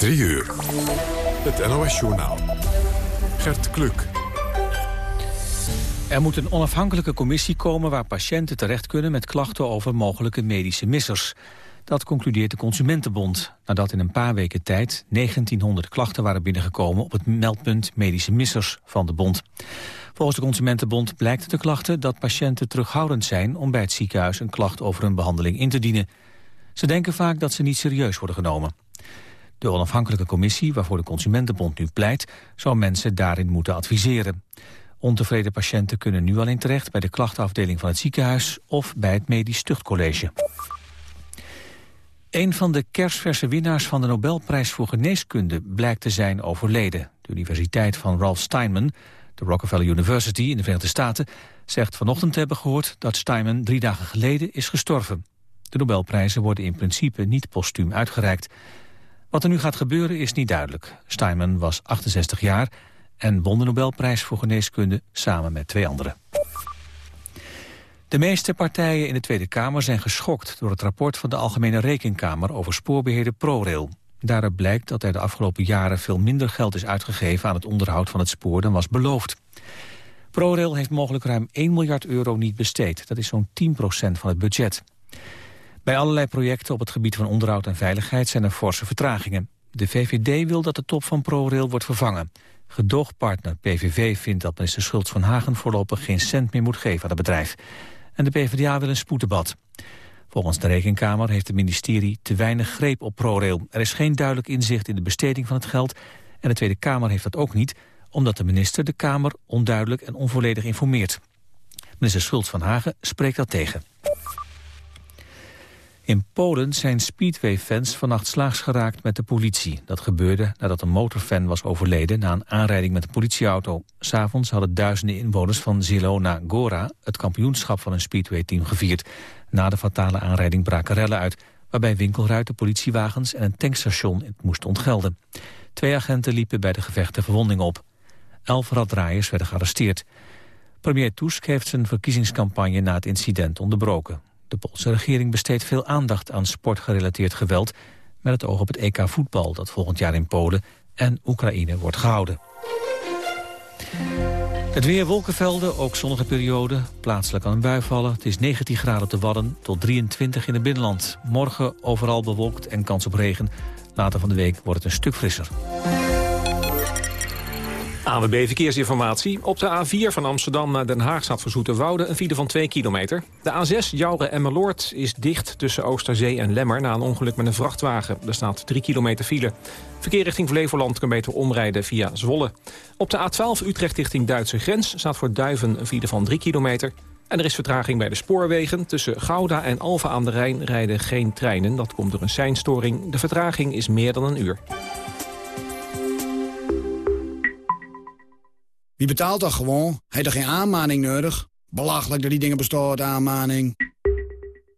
3 uur. Het NOS-journaal. Gert Kluk. Er moet een onafhankelijke commissie komen waar patiënten terecht kunnen met klachten over mogelijke medische missers. Dat concludeert de Consumentenbond, nadat in een paar weken tijd 1900 klachten waren binnengekomen op het meldpunt medische missers van de bond. Volgens de Consumentenbond blijkt uit de klachten dat patiënten terughoudend zijn om bij het ziekenhuis een klacht over een behandeling in te dienen. Ze denken vaak dat ze niet serieus worden genomen. De onafhankelijke commissie, waarvoor de Consumentenbond nu pleit, zou mensen daarin moeten adviseren. Ontevreden patiënten kunnen nu alleen terecht bij de klachtenafdeling van het ziekenhuis of bij het Medisch Tuchtcollege. Een van de kerstverse winnaars van de Nobelprijs voor Geneeskunde blijkt te zijn overleden. De Universiteit van Ralph Steinman, de Rockefeller University in de Verenigde Staten, zegt vanochtend te hebben gehoord dat Steinman drie dagen geleden is gestorven. De Nobelprijzen worden in principe niet postuum uitgereikt. Wat er nu gaat gebeuren is niet duidelijk. Steinman was 68 jaar en won de Nobelprijs voor geneeskunde samen met twee anderen. De meeste partijen in de Tweede Kamer zijn geschokt door het rapport van de Algemene Rekenkamer over spoorbeheerder ProRail. Daaruit blijkt dat er de afgelopen jaren veel minder geld is uitgegeven aan het onderhoud van het spoor dan was beloofd. ProRail heeft mogelijk ruim 1 miljard euro niet besteed. Dat is zo'n 10% van het budget. Bij allerlei projecten op het gebied van onderhoud en veiligheid zijn er forse vertragingen. De VVD wil dat de top van ProRail wordt vervangen. Gedoogpartner PVV vindt dat minister Schultz van Hagen voorlopig geen cent meer moet geven aan het bedrijf. En de PvdA wil een spoeddebat. Volgens de Rekenkamer heeft het ministerie te weinig greep op ProRail. Er is geen duidelijk inzicht in de besteding van het geld en de Tweede Kamer heeft dat ook niet, omdat de minister de Kamer onduidelijk en onvolledig informeert. Minister Schultz van Hagen spreekt dat tegen. In Polen zijn Speedway-fans vannacht slaags geraakt met de politie. Dat gebeurde nadat een motorfan was overleden na een aanrijding met een politieauto. S'avonds hadden duizenden inwoners van Zielona Gora het kampioenschap van een Speedway-team gevierd. Na de fatale aanrijding braken rellen uit, waarbij winkelruiten, politiewagens en een tankstation het moesten ontgelden. Twee agenten liepen bij de gevechten verwonding op. Elf raddraaiers werden gearresteerd. Premier Tusk heeft zijn verkiezingscampagne na het incident onderbroken. De Poolse regering besteedt veel aandacht aan sportgerelateerd geweld... met het oog op het EK voetbal dat volgend jaar in Polen en Oekraïne wordt gehouden. Het weer wolkenvelden, ook zonnige periode. Plaatselijk kan een bui vallen. Het is 19 graden te Wadden tot 23 in het binnenland. Morgen overal bewolkt en kans op regen. Later van de week wordt het een stuk frisser. ANWB Verkeersinformatie. Op de A4 van Amsterdam naar Den Haag staat voor Zoeterwoude een file van 2 kilometer. De A6 Jouren en Meloord is dicht tussen Oosterzee en Lemmer... na een ongeluk met een vrachtwagen. Er staat 3 kilometer file. Verkeer richting Flevoland kan beter omrijden via Zwolle. Op de A12 Utrecht richting Duitse grens staat voor Duiven een file van 3 kilometer. En er is vertraging bij de spoorwegen. Tussen Gouda en Alfa aan de Rijn rijden geen treinen. Dat komt door een seinstoring. De vertraging is meer dan een uur. Wie betaalt dat gewoon? Heeft er geen aanmaning nodig? Belachelijk dat die dingen bestaan, aanmaning.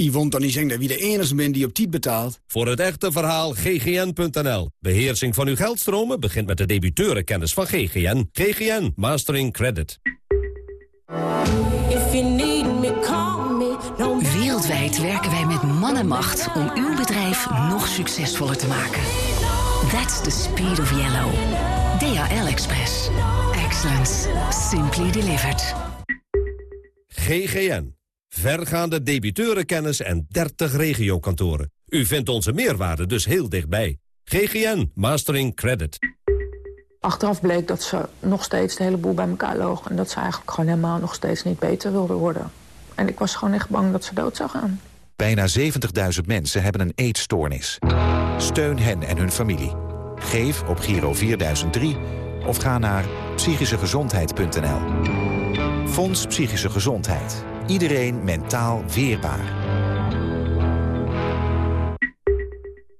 Yvonne dan niet zeggen dat wie de enige bent die op tijd betaalt. Voor het echte verhaal ggn.nl. Beheersing van uw geldstromen begint met de debiteurenkennis van GGN. GGN Mastering Credit. Wereldwijd werken wij met man en macht om uw bedrijf nog succesvoller te maken. That's the speed of yellow. DHL Express. Excellence. Simply delivered. GGN. Vergaande debiteurenkennis en 30 regiokantoren. U vindt onze meerwaarde dus heel dichtbij. GGN Mastering Credit. Achteraf bleek dat ze nog steeds de hele boel bij elkaar loog... en dat ze eigenlijk gewoon helemaal nog steeds niet beter wilde worden. En ik was gewoon echt bang dat ze dood zou gaan. Bijna 70.000 mensen hebben een eetstoornis. Steun hen en hun familie. Geef op Giro 4003 of ga naar psychischegezondheid.nl. Fonds Psychische Gezondheid. Iedereen mentaal weerbaar.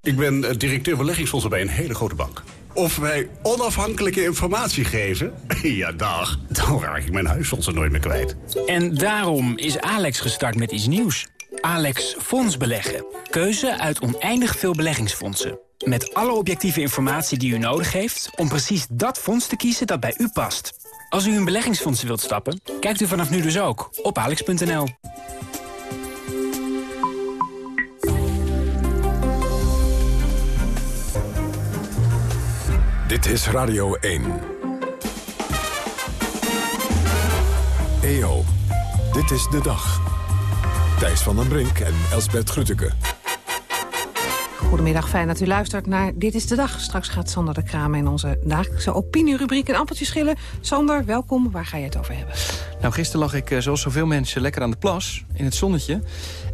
Ik ben directeur beleggingsfondsen bij een hele grote bank. Of wij onafhankelijke informatie geven? Ja, dag. Dan raak ik mijn huisfondsen nooit meer kwijt. En daarom is Alex gestart met iets nieuws. Alex Fonds Beleggen. Keuze uit oneindig veel beleggingsfondsen. Met alle objectieve informatie die u nodig heeft... om precies dat fonds te kiezen dat bij u past. Als u in beleggingsfondsen wilt stappen, kijkt u vanaf nu dus ook op alex.nl. Dit is Radio 1. EO, dit is de dag. Thijs van den Brink en Elsbert Grütke. Goedemiddag, fijn dat u luistert naar Dit is de Dag. Straks gaat Sander de Kraam in onze dagelijkse opinierubriek een appeltje schillen. Sander, welkom. Waar ga je het over hebben? Nou, gisteren lag ik, eh, zoals zoveel mensen, lekker aan de plas, in het zonnetje.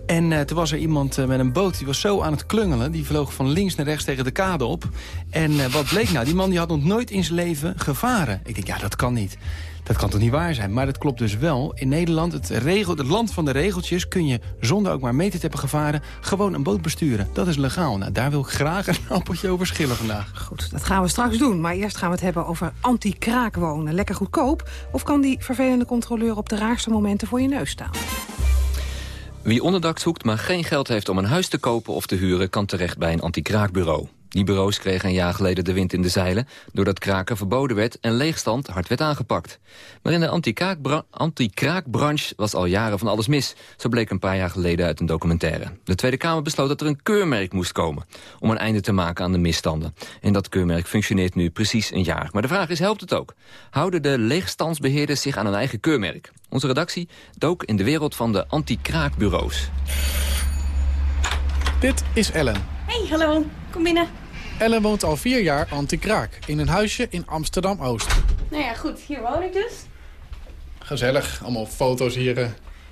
En uh, toen was er iemand uh, met een boot, die was zo aan het klungelen. Die vloog van links naar rechts tegen de kade op. En uh, wat bleek nou? Die man die had nog nooit in zijn leven gevaren. Ik denk, ja, dat kan niet. Dat kan toch niet waar zijn? Maar dat klopt dus wel. In Nederland, het, regel, het land van de regeltjes... kun je zonder ook maar meter te hebben gevaren... gewoon een boot besturen. Dat is legaal. Nou, daar wil ik graag een appeltje over schillen vandaag. Goed, dat gaan we straks doen. Maar eerst gaan we het hebben over anti-kraak wonen. Lekker goedkoop? Of kan die vervelende controleur op de raarste momenten voor je neus staan? Wie onderdak zoekt, maar geen geld heeft om een huis te kopen of te huren... kan terecht bij een anti-kraakbureau. Die bureaus kregen een jaar geleden de wind in de zeilen... doordat kraken verboden werd en leegstand hard werd aangepakt. Maar in de anti-kraakbranche was al jaren van alles mis. Zo bleek een paar jaar geleden uit een documentaire. De Tweede Kamer besloot dat er een keurmerk moest komen... om een einde te maken aan de misstanden. En dat keurmerk functioneert nu precies een jaar. Maar de vraag is, helpt het ook? Houden de leegstandsbeheerders zich aan een eigen keurmerk? Onze redactie dook in de wereld van de anti-kraakbureaus. Dit is Ellen. Hey, hallo. Kom binnen. Ellen woont al vier jaar anti-kraak in een huisje in Amsterdam-Oost. Nou ja, goed. Hier woon ik dus. Gezellig. Allemaal foto's hier uh,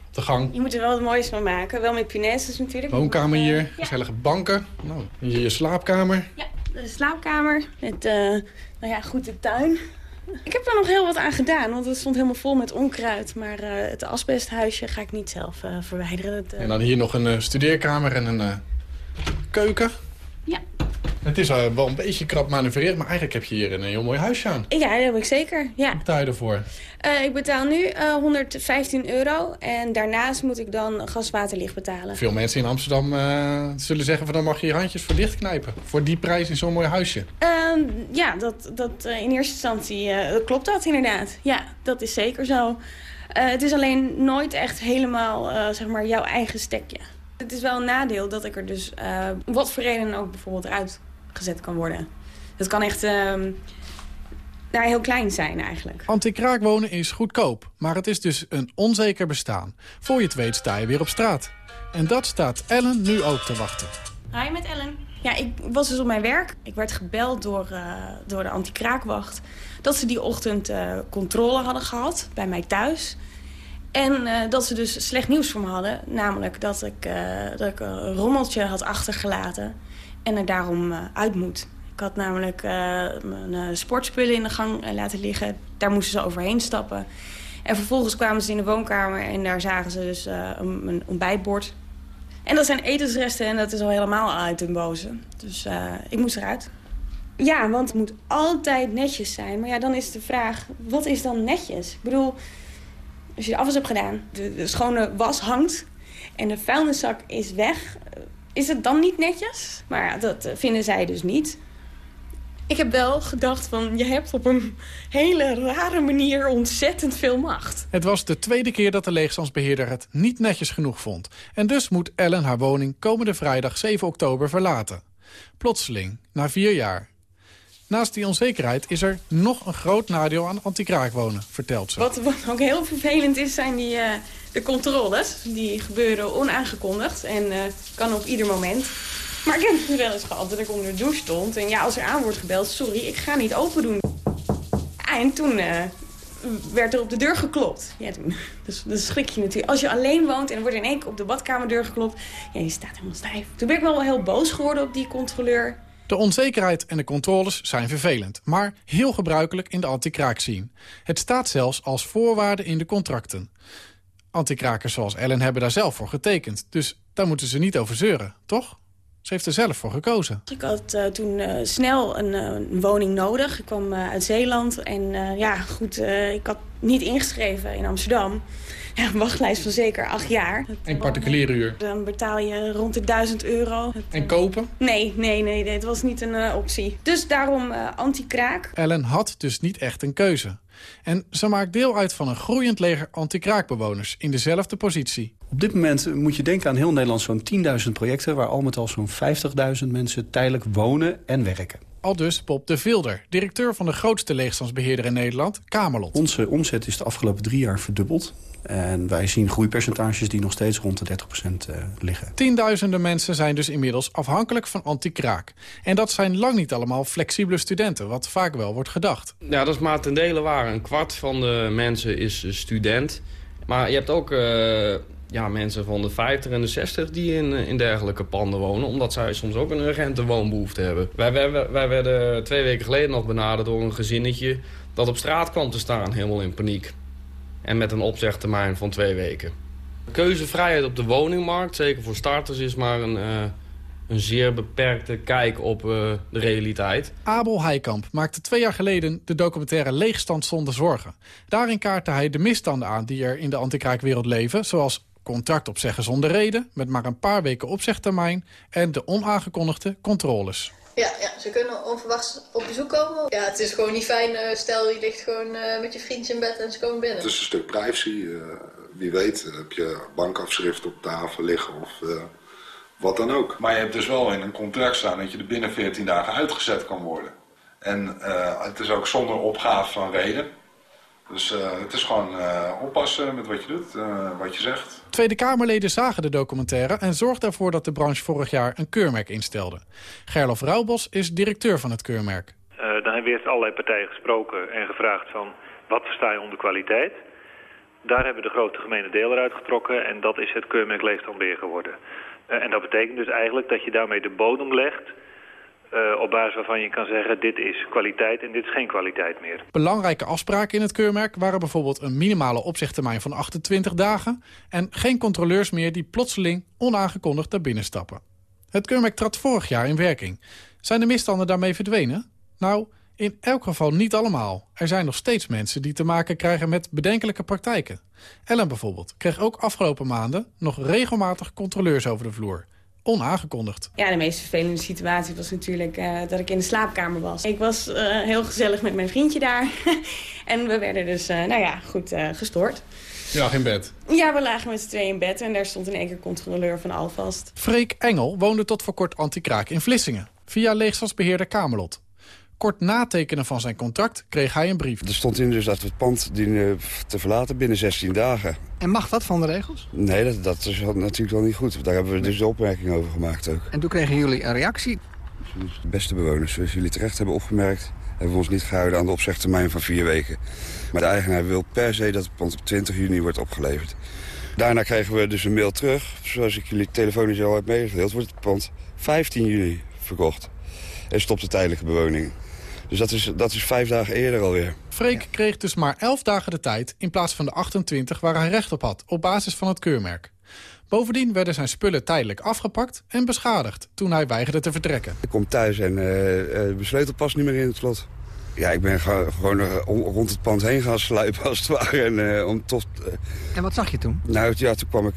op de gang. Je moet er wel het mooiste van maken. Wel met punaises natuurlijk. Woonkamer hier. Ja. Gezellige banken. Nou, hier je slaapkamer. Ja, de slaapkamer. Met, uh, nou ja, goed de tuin. Ik heb er nog heel wat aan gedaan, want het stond helemaal vol met onkruid. Maar uh, het asbesthuisje ga ik niet zelf verwijderen. En dan hier nog een studeerkamer en een keuken. Ja. Het is wel een beetje krap manoeuvreren, maar eigenlijk heb je hier een heel mooi huisje aan. Ja, dat heb ik zeker. Ja. Wat betaal je ervoor? ik betaal nu 115 euro en daarnaast moet ik dan gas, water, licht betalen. Veel mensen in Amsterdam zullen zeggen van dan mag je je handjes voor dicht knijpen. Voor die prijs in zo'n mooi huisje. Ehm, ja, dat, dat, in eerste instantie klopt dat inderdaad. Ja, dat is zeker zo. het is alleen nooit echt helemaal zeg maar jouw eigen stekje. Het is wel een nadeel dat ik er dus uh, wat voor redenen ook bijvoorbeeld eruit gezet kan worden. Het kan echt uh, nou, heel klein zijn eigenlijk. Anti-kraak wonen is goedkoop, maar het is dus een onzeker bestaan. Voor je het weet sta je weer op straat. En dat staat Ellen nu ook te wachten. Hi, met Ellen. Ja, ik was dus op mijn werk. Ik werd gebeld door, uh, door de anti-kraakwacht... dat ze die ochtend uh, controle hadden gehad bij mij thuis... En uh, dat ze dus slecht nieuws voor me hadden. Namelijk dat ik, uh, dat ik een rommeltje had achtergelaten. En er daarom uh, uit moet. Ik had namelijk mijn sportspullen in de gang laten liggen. Daar moesten ze overheen stappen. En vervolgens kwamen ze in de woonkamer. En daar zagen ze dus een, een ontbijtbord. En dat zijn etensresten. En dat is al helemaal uit hun boze. Dus ik moest eruit. Ja, want het moet altijd netjes zijn. Maar ja, dan is de vraag, wat is dan netjes? Ik bedoel... Als je de afwas hebt gedaan, de, de, schone was hangt en de vuilniszak is weg... is het dan niet netjes? Maar ja, dat vinden zij dus niet. Ik heb wel gedacht van, je hebt op een hele rare manier ontzettend veel macht. Het was de tweede keer dat de leegstandsbeheerder het niet netjes genoeg vond. En dus moet Ellen haar woning komende vrijdag 7 oktober verlaten. Plotseling, na vier jaar. Naast die onzekerheid is er nog een groot nadeel aan anti-kraak wonen, vertelt ze. Wat, ook heel vervelend is, zijn die, uh, de controles. Die gebeuren onaangekondigd en uh, kan op ieder moment. Maar ik heb het wel eens gehad dat ik onder de douche stond. En ja, als er aan wordt gebeld, sorry, ik ga niet open doen. En toen uh, werd er op de deur geklopt. Ja, toen, dus, dus schrik je natuurlijk. Als je alleen woont en er wordt in één keer op de badkamerdeur geklopt... ja, je staat helemaal stijf. Toen ben ik wel heel boos geworden op die controleur. De onzekerheid en de controles zijn vervelend, maar heel gebruikelijk in de anti-kraak. Het staat zelfs als voorwaarde in de contracten. Anti-krakers zoals Ellen hebben daar zelf voor getekend, dus daar moeten ze niet over zeuren, toch? Ze heeft er zelf voor gekozen. Ik had uh, toen uh, snel een, uh, een, woning nodig. Ik kwam uit Zeeland en ja, goed, ik had niet ingeschreven in Amsterdam. Ja, een wachtlijst van zeker acht jaar. En particuliere huur? Dan betaal je rond de 1000 euro. En kopen? Nee, nee, nee, nee het was niet een optie. Dus daarom anti-kraak. Ellen had dus niet echt een keuze. En ze maakt deel uit van een groeiend leger anti-kraakbewoners in dezelfde positie. Op dit moment moet je denken aan heel Nederland zo'n 10.000 projecten... waar al met al zo'n 50.000 mensen tijdelijk wonen en werken. Al dus Bob de Vilder, directeur van de grootste leegstandsbeheerder in Nederland, Kamerlot. Onze omzet is de afgelopen drie jaar verdubbeld. En wij zien groeipercentages die nog steeds rond de 30% uh, liggen. Tienduizenden mensen zijn dus inmiddels afhankelijk van anti-kraak. En dat zijn lang niet allemaal flexibele studenten, wat vaak wel wordt gedacht. Ja, dat is maar ten dele waar. Een kwart van de mensen is student. Maar je hebt ook uh, ja, mensen van de 50 en de 60 die in, in dergelijke panden wonen... omdat zij soms ook een urgente woonbehoefte hebben. Wij, wij, wij werden twee weken geleden nog benaderd door een gezinnetje... dat op straat kwam te staan, helemaal in paniek. En met een opzegtermijn van twee weken. Keuzevrijheid op de woningmarkt, zeker voor starters, is maar een, uh, een zeer beperkte kijk op uh, de realiteit. Abel Heikamp maakte twee jaar geleden de documentaire Leegstand zonder zorgen. Daarin kaartte hij de misstanden aan die er in de antikraakwereld leven... zoals contract opzeggen zonder reden, met maar een paar weken opzegtermijn... en de onaangekondigde controles. Ja, ja, ze kunnen onverwachts op bezoek komen. Ja, het is gewoon niet fijn. Uh, stel, je ligt gewoon uh, met je vriendje in bed en ze komen binnen. Het is een stuk privacy. Uh, wie weet heb je bankafschrift op tafel liggen of wat dan ook. Maar je hebt dus wel in een contract staan dat je er binnen 14 dagen uitgezet kan worden. En het is ook zonder opgave van reden. Dus uh, het is gewoon uh, oppassen met wat je doet, uh, wat je zegt. Tweede Kamerleden zagen de documentaire en zorgden ervoor dat de branche vorig jaar een keurmerk instelde. Gerlof Rauwbos is directeur van het keurmerk. dan hebben we eerst allerlei partijen gesproken en gevraagd van wat versta je onder kwaliteit. Daar hebben we de grote gemene deel eruit getrokken en dat is het keurmerk leefstandbeheer geworden. en dat betekent dus eigenlijk dat je daarmee de bodem legt uh, op basis waarvan je kan zeggen dit is kwaliteit en dit is geen kwaliteit meer. Belangrijke afspraken in het keurmerk waren bijvoorbeeld een minimale opzegtermijn van 28 dagen en geen controleurs meer die plotseling onaangekondigd naar binnen stappen. Het keurmerk trad vorig jaar in werking. Zijn de misstanden daarmee verdwenen? Nou, in elk geval niet allemaal. Er zijn nog steeds mensen die te maken krijgen met bedenkelijke praktijken. Ellen bijvoorbeeld kreeg ook afgelopen maanden nog regelmatig controleurs over de vloer onaangekondigd. Ja, de meest vervelende situatie was natuurlijk uh, dat ik in de slaapkamer was. Ik was uh, heel gezellig met mijn vriendje daar. en we werden dus, uh, nou ja, goed gestoord. Je lag in bed? Ja, we lagen met z'n tweeën in bed en daar stond in één keer controleur van Alvast. Freek Engel woonde tot voor kort anti-kraak in Vlissingen. Via leegstandsbeheerder Kamerlot. Kort na tekenen van zijn contract kreeg hij een brief. Er stond in dus dat we het pand dienen te verlaten binnen 16 dagen. En mag dat van de regels? Nee, dat, dat is natuurlijk wel niet goed. Daar hebben we dus de opmerking over gemaakt ook. En toen kregen jullie een reactie? De beste bewoners, zoals jullie terecht hebben opgemerkt... hebben we ons niet gehouden aan de opzegtermijn van vier weken. Maar de eigenaar wil per se dat het pand op 20 juni wordt opgeleverd. Daarna kregen we dus een mail terug. Zoals ik jullie telefonisch al heb meegedeeld... wordt het pand 15 juni verkocht. En stopt de tijdelijke bewoning. Dus dat is, dat is vijf dagen eerder alweer. Freek kreeg dus maar elf dagen de tijd in plaats van de 28 waar hij recht op had, op basis van het keurmerk. Bovendien werden zijn spullen tijdelijk afgepakt en beschadigd toen hij weigerde te vertrekken. Ik kom thuis en uh, de sleutel past niet meer in het slot. Ja, ik ben gewoon uh, rond het pand heen gaan sluipen als het ware. En, uh, om tot, en wat zag je toen? Nou, ja, toen kwam ik,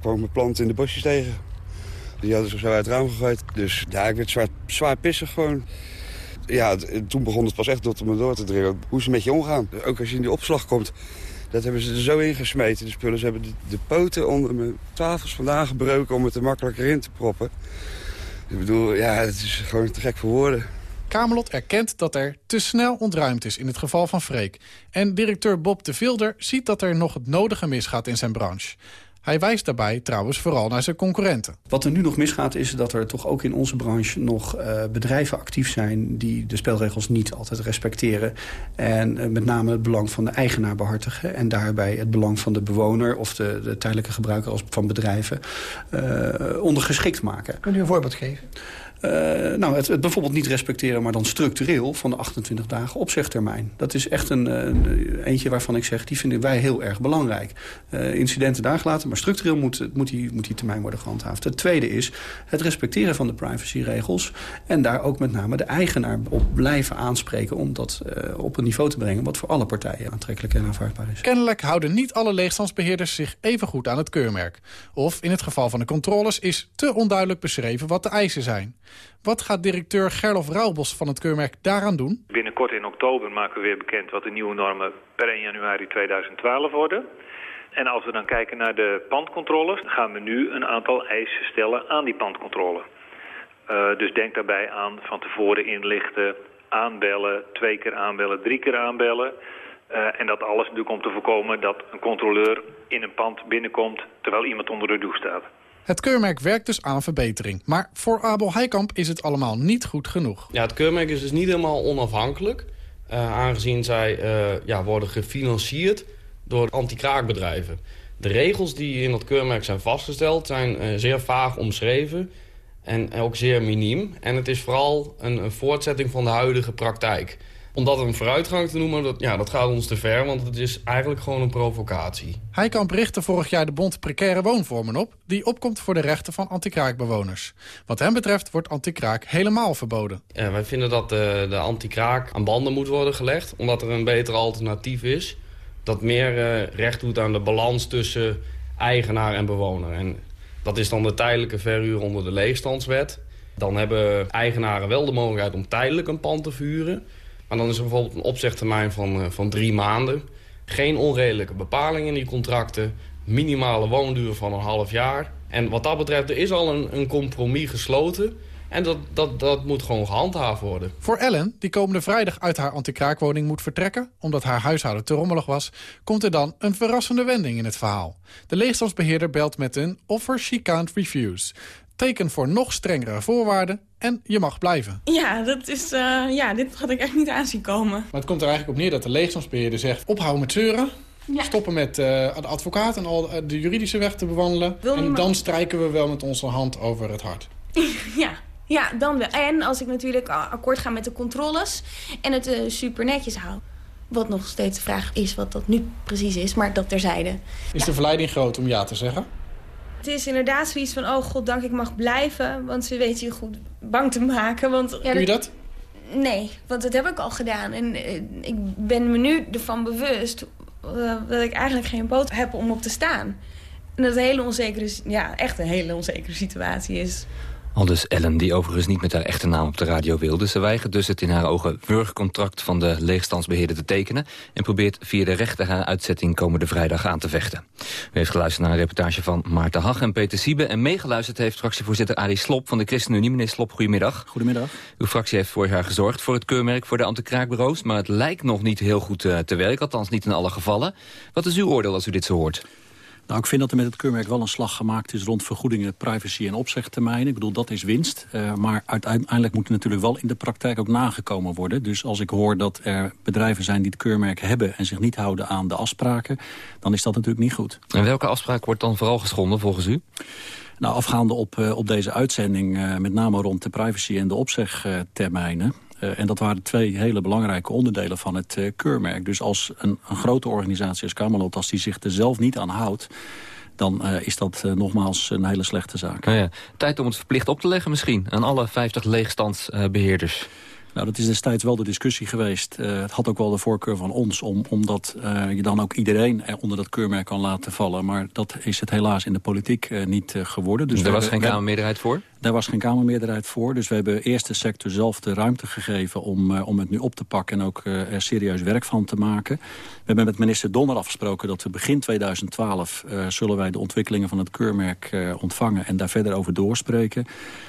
kwam ik mijn plant in de bosjes tegen. Die hadden ze zo uit het raam gegooid. Dus ja, ik werd zwaar, zwaar pissig gewoon ja, toen begon het pas echt door me door te dringen. Hoe ze met je omgaan. Ook als je in die opslag komt. Dat hebben ze er zo ingesmeten, de spullen. Ze hebben de, poten onder mijn tafels vandaan gebroken om het er makkelijker in te proppen. Ik bedoel, ja, het is gewoon te gek voor woorden. Kamerlot erkent dat er te snel ontruimd is in het geval van Freek. En directeur Bob de Vilder ziet dat er nog het nodige misgaat in zijn branche. Hij wijst daarbij trouwens vooral naar zijn concurrenten. Wat er nu nog misgaat is dat er toch ook in onze branche nog uh, bedrijven actief zijn... die de spelregels niet altijd respecteren. En uh, met name het belang van de eigenaar behartigen. En daarbij het belang van de bewoner of de, de tijdelijke gebruiker van bedrijven uh, ondergeschikt maken. Kunt u een voorbeeld geven? Uh, nou, het, bijvoorbeeld niet respecteren, maar dan structureel... van de 28 dagen opzegtermijn. Dat is echt een, een eentje waarvan ik zeg, die vinden wij heel erg belangrijk. Uh, incidenten daar laten, maar structureel moet, moet, die, moet die termijn worden gehandhaafd. Het tweede is het respecteren van de privacyregels... en daar ook met name de eigenaar op blijven aanspreken... om dat uh, op een niveau te brengen wat voor alle partijen aantrekkelijk en aanvaardbaar is. Kennelijk houden niet alle leegstandsbeheerders zich even goed aan het keurmerk. Of in het geval van de controles is te onduidelijk beschreven wat de eisen zijn. Wat gaat directeur Gerlof Rauwbos van het keurmerk daaraan doen? Binnenkort in oktober maken we weer bekend wat de nieuwe normen per 1 januari 2012 worden. En als we dan kijken naar de pandcontroles, gaan we nu een aantal eisen stellen aan die pandcontrole. Uh, dus denk daarbij aan van tevoren inlichten, aanbellen, twee keer aanbellen, drie keer aanbellen. Uh, en dat alles natuurlijk om te voorkomen dat een controleur in een pand binnenkomt terwijl iemand onder de douche staat. Het keurmerk werkt dus aan verbetering. Maar voor Abel Heikamp is het allemaal niet goed genoeg. Ja, het keurmerk is dus niet helemaal onafhankelijk. Uh, aangezien zij uh, ja, worden gefinancierd door anti-kraakbedrijven. De regels die in dat keurmerk zijn vastgesteld zijn uh, zeer vaag omschreven en ook zeer miniem. En het is vooral een voortzetting van de huidige praktijk om dat een vooruitgang te noemen, dat, ja, dat gaat ons te ver. Want het is eigenlijk gewoon een provocatie. Heikamp richtte vorig jaar de bond Precaire Woonvormen op... die opkomt voor de rechten van antikraakbewoners. Wat hem betreft wordt antikraak helemaal verboden. Ja, wij vinden dat de, de antikraak aan banden moet worden gelegd... omdat er een beter alternatief is... dat meer uh, recht doet aan de balans tussen eigenaar en bewoner. En dat is dan de tijdelijke verhuur onder de leegstandswet. Dan hebben eigenaren wel de mogelijkheid om tijdelijk een pand te verhuren... Maar dan is er bijvoorbeeld een opzegtermijn van, uh, van drie maanden. Geen onredelijke bepalingen in die contracten. Minimale woonduur van een half jaar. En wat dat betreft, er is al een, een compromis gesloten. En dat, dat, dat moet gewoon gehandhaafd worden. Voor Ellen, die komende vrijdag uit haar antikraakwoning moet vertrekken... omdat haar huishouden te rommelig was... komt er dan een verrassende wending in het verhaal. De leegstandsbeheerder belt met een offer she can't refuse teken voor nog strengere voorwaarden en je mag blijven. Ja, dat is, uh, ja dit had ik echt niet aanzien komen. Maar het komt er eigenlijk op neer dat de leegstandsbeheerder zegt... ophouden met zeuren, ja. stoppen met uh, de advocaat en al de juridische weg te bewandelen... Wil en dan strijken we wel met onze hand over het hart. ja, ja, dan wel. En als ik natuurlijk akkoord ga met de controles en het uh, super netjes hou. Wat nog steeds de vraag is wat dat nu precies is, maar dat terzijde. Is ja. de verleiding groot om ja te zeggen? Het is inderdaad zoiets van, oh god, dank ik mag blijven. Want ze weten je goed bang te maken. Want, ja, Doe je dat? Nee, want dat heb ik al gedaan. En uh, ik ben me nu ervan bewust uh, dat ik eigenlijk geen boot heb om op te staan. En dat het een hele onzekere, ja, echt een hele onzekere situatie is. Al dus Ellen, die overigens niet met haar echte naam op de radio wilde. Ze weigert dus het in haar ogen wurgcontract van de leegstandsbeheerder te tekenen... en probeert via de rechter haar uitzetting komende vrijdag aan te vechten. U heeft geluisterd naar een reportage van Maarten Hag en Peter Siebe... en meegeluisterd heeft fractievoorzitter Arie Slop van de ChristenUnie. Meneer Slop, goedemiddag. Goedemiddag. Uw fractie heeft vorig jaar gezorgd voor het keurmerk voor de antikraakbureaus... maar het lijkt nog niet heel goed uh, te werken, althans niet in alle gevallen. Wat is uw oordeel als u dit zo hoort? Nou, ik vind dat er met het keurmerk wel een slag gemaakt is rond vergoedingen, privacy en opzegtermijnen. Ik bedoel, dat is winst. Uh, maar uiteindelijk moet er natuurlijk wel in de praktijk ook nagekomen worden. Dus als ik hoor dat er bedrijven zijn die het keurmerk hebben en zich niet houden aan de afspraken, dan is dat natuurlijk niet goed. En welke afspraak wordt dan vooral geschonden volgens u? Nou, afgaande op, uh, op deze uitzending, uh, met name rond de privacy en de opzegtermijnen... Uh, en dat waren twee hele belangrijke onderdelen van het uh, keurmerk. Dus als een, een, grote organisatie als Camelot, als die zich er zelf niet aan houdt dan uh, is dat nogmaals een hele slechte zaak. Nou ja, tijd om het verplicht op te leggen misschien aan alle 50 leegstandsbeheerders. Nou, dat is destijds wel de discussie geweest. Het had ook wel de voorkeur van ons, om, omdat je dan ook iedereen onder dat keurmerk kan laten vallen. Maar dat is het helaas in de politiek niet geworden. Dus er was geen Kamermeerderheid voor? Daar was geen Kamermeerderheid voor. Dus we hebben eerst de sector zelf de ruimte gegeven om, om het nu op te pakken en ook er serieus werk van te maken. We hebben met minister Donner afgesproken dat we begin 2012 zullen wij de ontwikkelingen van het keurmerk ontvangen en daar verder over doorspreken.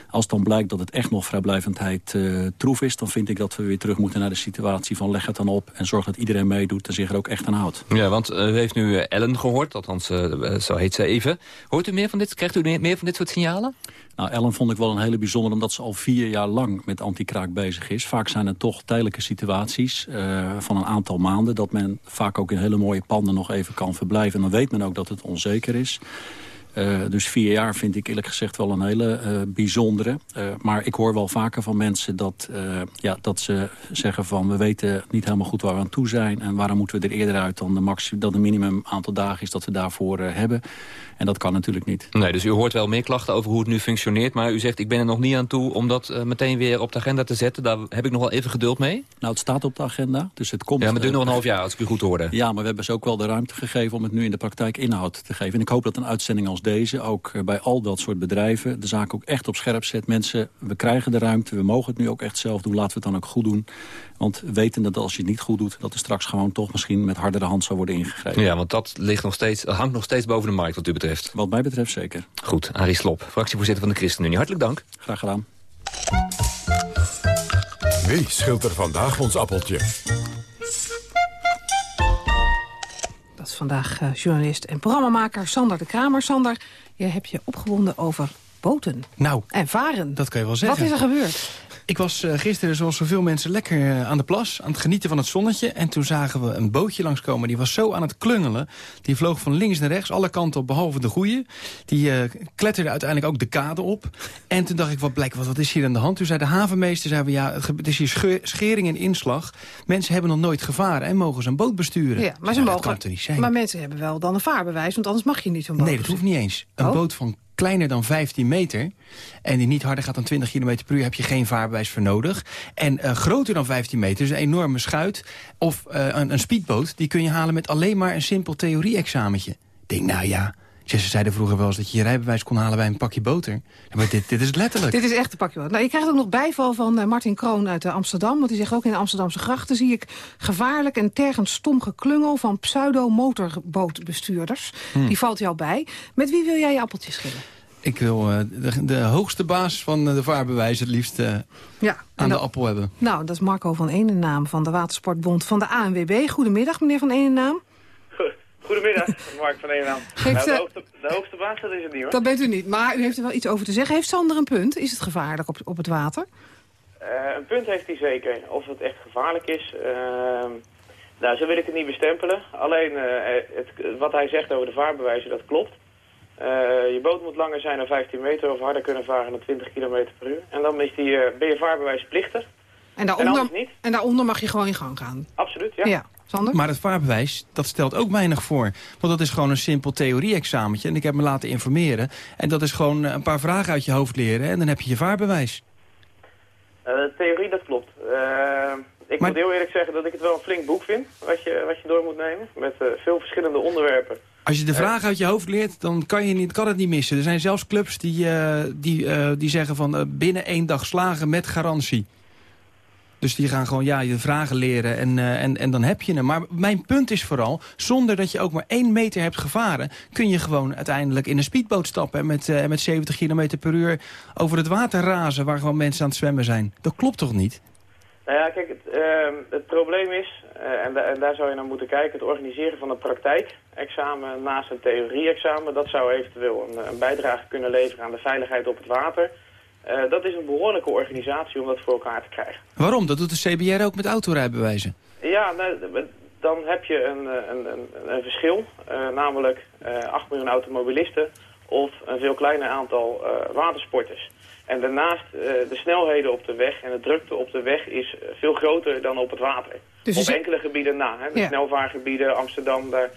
Als dan blijkt dat het echt nog vrijblijvendheid troef is, dan vind ik dat we weer terug moeten naar de situatie van leg het dan op... en zorg dat iedereen meedoet en zich er ook echt aan houdt. Ja, want u heeft nu Ellen gehoord, althans zo heet ze even. Hoort u meer van dit, krijgt u meer van dit soort signalen? Nou, Ellen vond ik wel een hele bijzondere, omdat ze al vier jaar lang met antikraak bezig is. Vaak zijn het toch tijdelijke situaties uh, van een aantal maanden... dat men vaak ook in hele mooie panden nog even kan verblijven. En dan weet men ook dat het onzeker is. Uh, dus vier jaar vind ik eerlijk gezegd wel een hele uh, bijzondere. Uh, maar ik hoor wel vaker van mensen dat, ja, dat ze zeggen van... we weten niet helemaal goed waar we aan toe zijn... en waarom moeten we er eerder uit dan de, maximum, dan de minimum aantal dagen is dat we daarvoor hebben. En dat kan natuurlijk niet. Nee, dus u hoort wel meer klachten over hoe het nu functioneert... maar u zegt ik ben er nog niet aan toe om dat meteen weer op de agenda te zetten. Daar heb ik nog wel even geduld mee. Nou, het staat op de agenda, dus het komt... Ja, maar het duurt nog een half jaar, als ik u goed hoorde. Ja, maar we hebben ze ook wel de ruimte gegeven om het nu in de praktijk inhoud te geven. En ik hoop dat een uitzending als deze ook eh, bij al dat soort bedrijven... de zaak ook echt op scherp zet. Mensen, we krijgen de ruimte, we mogen het nu ook echt zelf doen. Laten we het dan ook goed doen. Want weten dat als je het niet goed doet... dat er straks gewoon toch misschien met hardere hand zou worden ingegrepen. Ja, want dat ligt nog steeds, hangt nog steeds boven de markt wat u betreft. Wat mij betreft zeker. Goed, Arie Slop, fractievoorzitter van de ChristenUnie. Hartelijk dank. Graag gedaan. Wie scheelt er vandaag ons appeltje? Dat is vandaag uh, journalist en programmamaker Sander de Kramer. Sander, je hebt je opgewonden over boten. Nou. En varen. Dat kan je wel zeggen. Wat is er gebeurd? Ik was uh, gisteren, zoals zoveel mensen, lekker uh, aan de plas. Aan het genieten van het zonnetje. En toen zagen we een bootje langskomen. Die was zo aan het klungelen. Die vloog van links naar rechts, alle kanten op, behalve de goeie. Die uh, kletterde uiteindelijk ook de kade op. En toen dacht ik, wat blijkt, wat, wat is hier aan de hand? Toen zei de havenmeester, zei we, ja, het is hier schering en inslag. Mensen hebben nog nooit gevaren en mogen zo'n boot besturen. Ja, maar, ze mogen, dat kan niet zijn. maar mensen hebben wel dan een vaarbewijs, want anders mag je niet zo'n boot Nee, dat hoeft niet eens. Een oh? boot van kleiner dan 15 meter... en die niet harder gaat dan 20 km per uur... heb je geen vaarbewijs voor nodig. En uh, groter dan 15 meter, dus een enorme schuit... of uh, een, een speedboot, die kun je halen met alleen maar een simpel theorie-examentje. Ik denk, nou ja... Ze zeiden vroeger wel eens dat je je rijbewijs kon halen bij een pakje boter. Maar dit, dit is letterlijk. Dit is echt een pakje boter. Nou, je krijgt ook nog bijval van uh, Martin Kroon uit uh, Amsterdam. Want die zegt ook in de Amsterdamse grachten zie ik gevaarlijk en tergend stom geklungel van pseudo-motorbootbestuurders. Hmm. Die valt jou bij. Met wie wil jij je appeltjes schillen? Ik wil uh, de, de, hoogste baas van de vaarbewijs het liefst uh, ja, aan de appel hebben. Nou, dat is Marco van Eenennaam van de Watersportbond van de ANWB. Goedemiddag, meneer van Eenennaam. Goedemiddag, Mark van Eenennaam. Nou, de, hoogste, de hoogste baas, dat is het niet hoor. Dat bent u niet, maar u heeft er wel iets over te zeggen. Heeft Sander een punt? Is het gevaarlijk op, op het water? Uh, een punt heeft hij zeker. Of het echt gevaarlijk is... nou, zo wil ik het niet bestempelen. Alleen het, wat hij zegt over de vaarbewijzen, dat klopt. Je boot moet langer zijn dan 15 meter of harder kunnen varen dan 20 km per uur. En dan is die, ben je vaarbewijsplichtig. En daaronder, en, niet. en daaronder mag je gewoon in gang gaan? Absoluut, ja. ja. Sander? Maar het vaarbewijs, dat stelt ook weinig voor. Want dat is gewoon een simpel theorie-examentje. En ik heb me laten informeren. En dat is gewoon een paar vragen uit je hoofd leren. En dan heb je je vaarbewijs. Uh, theorie, dat klopt. ik maar... moet heel eerlijk zeggen dat ik het wel een flink boek vind. Wat je, wat je door moet nemen. Met veel verschillende onderwerpen. Als je de vraag uit je hoofd leert, dan kan, je niet, kan het niet missen. Er zijn zelfs clubs die, uh, die, uh, die zeggen van uh, binnen één dag slagen met garantie. Dus die gaan gewoon ja, je vragen leren en, en, en dan heb je hem. Maar mijn punt is vooral, zonder dat je ook maar één meter hebt gevaren... kun je gewoon uiteindelijk in een speedboot stappen... en met, met 70 km per uur over het water razen... waar gewoon mensen aan het zwemmen zijn. Dat klopt toch niet? Nou ja, kijk, het, het probleem is, en, da en daar zou je naar moeten kijken... het organiseren van een praktijk examen naast een theorie-examen. Dat zou eventueel een, bijdrage kunnen leveren aan de veiligheid op het water. Uh, dat is een behoorlijke organisatie om dat voor elkaar te krijgen. Waarom? Dat doet de CBR ook met autorijbewijzen. Ja, nou, dan heb je een, een, een, een verschil. Uh, namelijk uh, 8 miljoen automobilisten of een veel kleiner aantal uh, watersporters. En daarnaast, de snelheden op de weg en de drukte op de weg is veel groter dan op het water. Dus op enkele gebieden na. Hè? De ja. snelvaargebieden, Amsterdam, daar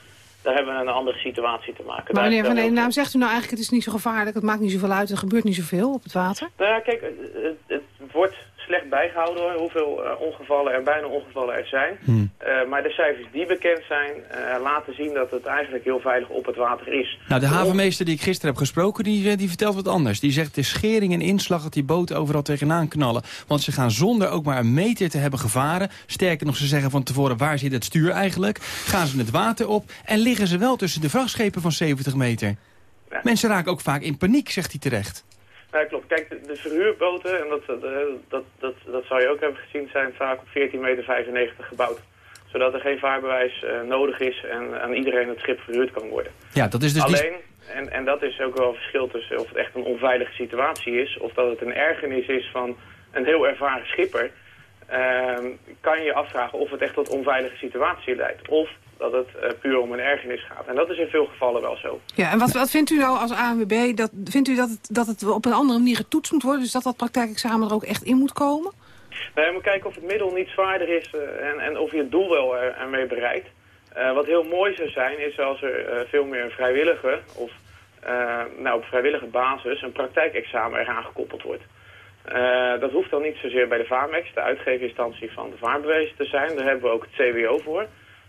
daar hebben we een andere situatie te maken. Maar meneer Van naam zegt u nou eigenlijk het is niet zo gevaarlijk, het maakt niet zoveel uit, er gebeurt niet zoveel op het water? Nou ja, kijk, het, het wordt slecht bijgehouden hoor, hoeveel uh, ongevallen en bijna ongevallen er zijn. Hmm. Uh, maar de cijfers die bekend zijn uh, laten zien dat het eigenlijk heel veilig op het water is. Nou, de havenmeester die ik gisteren heb gesproken, die, die vertelt wat anders. Die zegt de schering en inslag dat die boten overal tegenaan knallen. Want ze gaan zonder ook maar een meter te hebben gevaren. Sterker nog, ze zeggen van tevoren waar zit het stuur eigenlijk. Gaan ze het water op en liggen ze wel tussen de vrachtschepen van 70 meter. Ja. Mensen raken ook vaak in paniek, zegt hij terecht. Ja, klopt. Kijk, de, de verhuurboten, en dat, dat, dat, dat zou je ook hebben gezien, zijn vaak op 14,95 meter gebouwd. Zodat er geen vaarbewijs uh, nodig is en aan iedereen het schip verhuurd kan worden. Ja, dat is dus Alleen, en, en dat is ook wel een verschil tussen of het echt een onveilige situatie is... of dat het een ergernis is van een heel ervaren schipper... Uh, kan je je afvragen of het echt tot onveilige situatie leidt. Of dat het eh, puur om een ergernis gaat. En dat is in veel gevallen wel zo. Ja, en wat, wat vindt u nou als ANWB? Dat, vindt u dat het, dat het op een andere manier getoetst moet worden? Dus dat dat praktijkexamen er ook echt in moet komen? Nee, je moet kijken of het middel niet zwaarder is eh, en, en of je het doel wel er, ermee bereikt. Uh, wat heel mooi zou zijn is als er veel meer vrijwillige of nou, op vrijwillige basis een praktijkexamen eraan gekoppeld wordt. dat hoeft dan niet zozeer bij de VARMEX, de uitgeveninstantie van de vaarbewezen te zijn. Daar hebben we ook het CWO voor,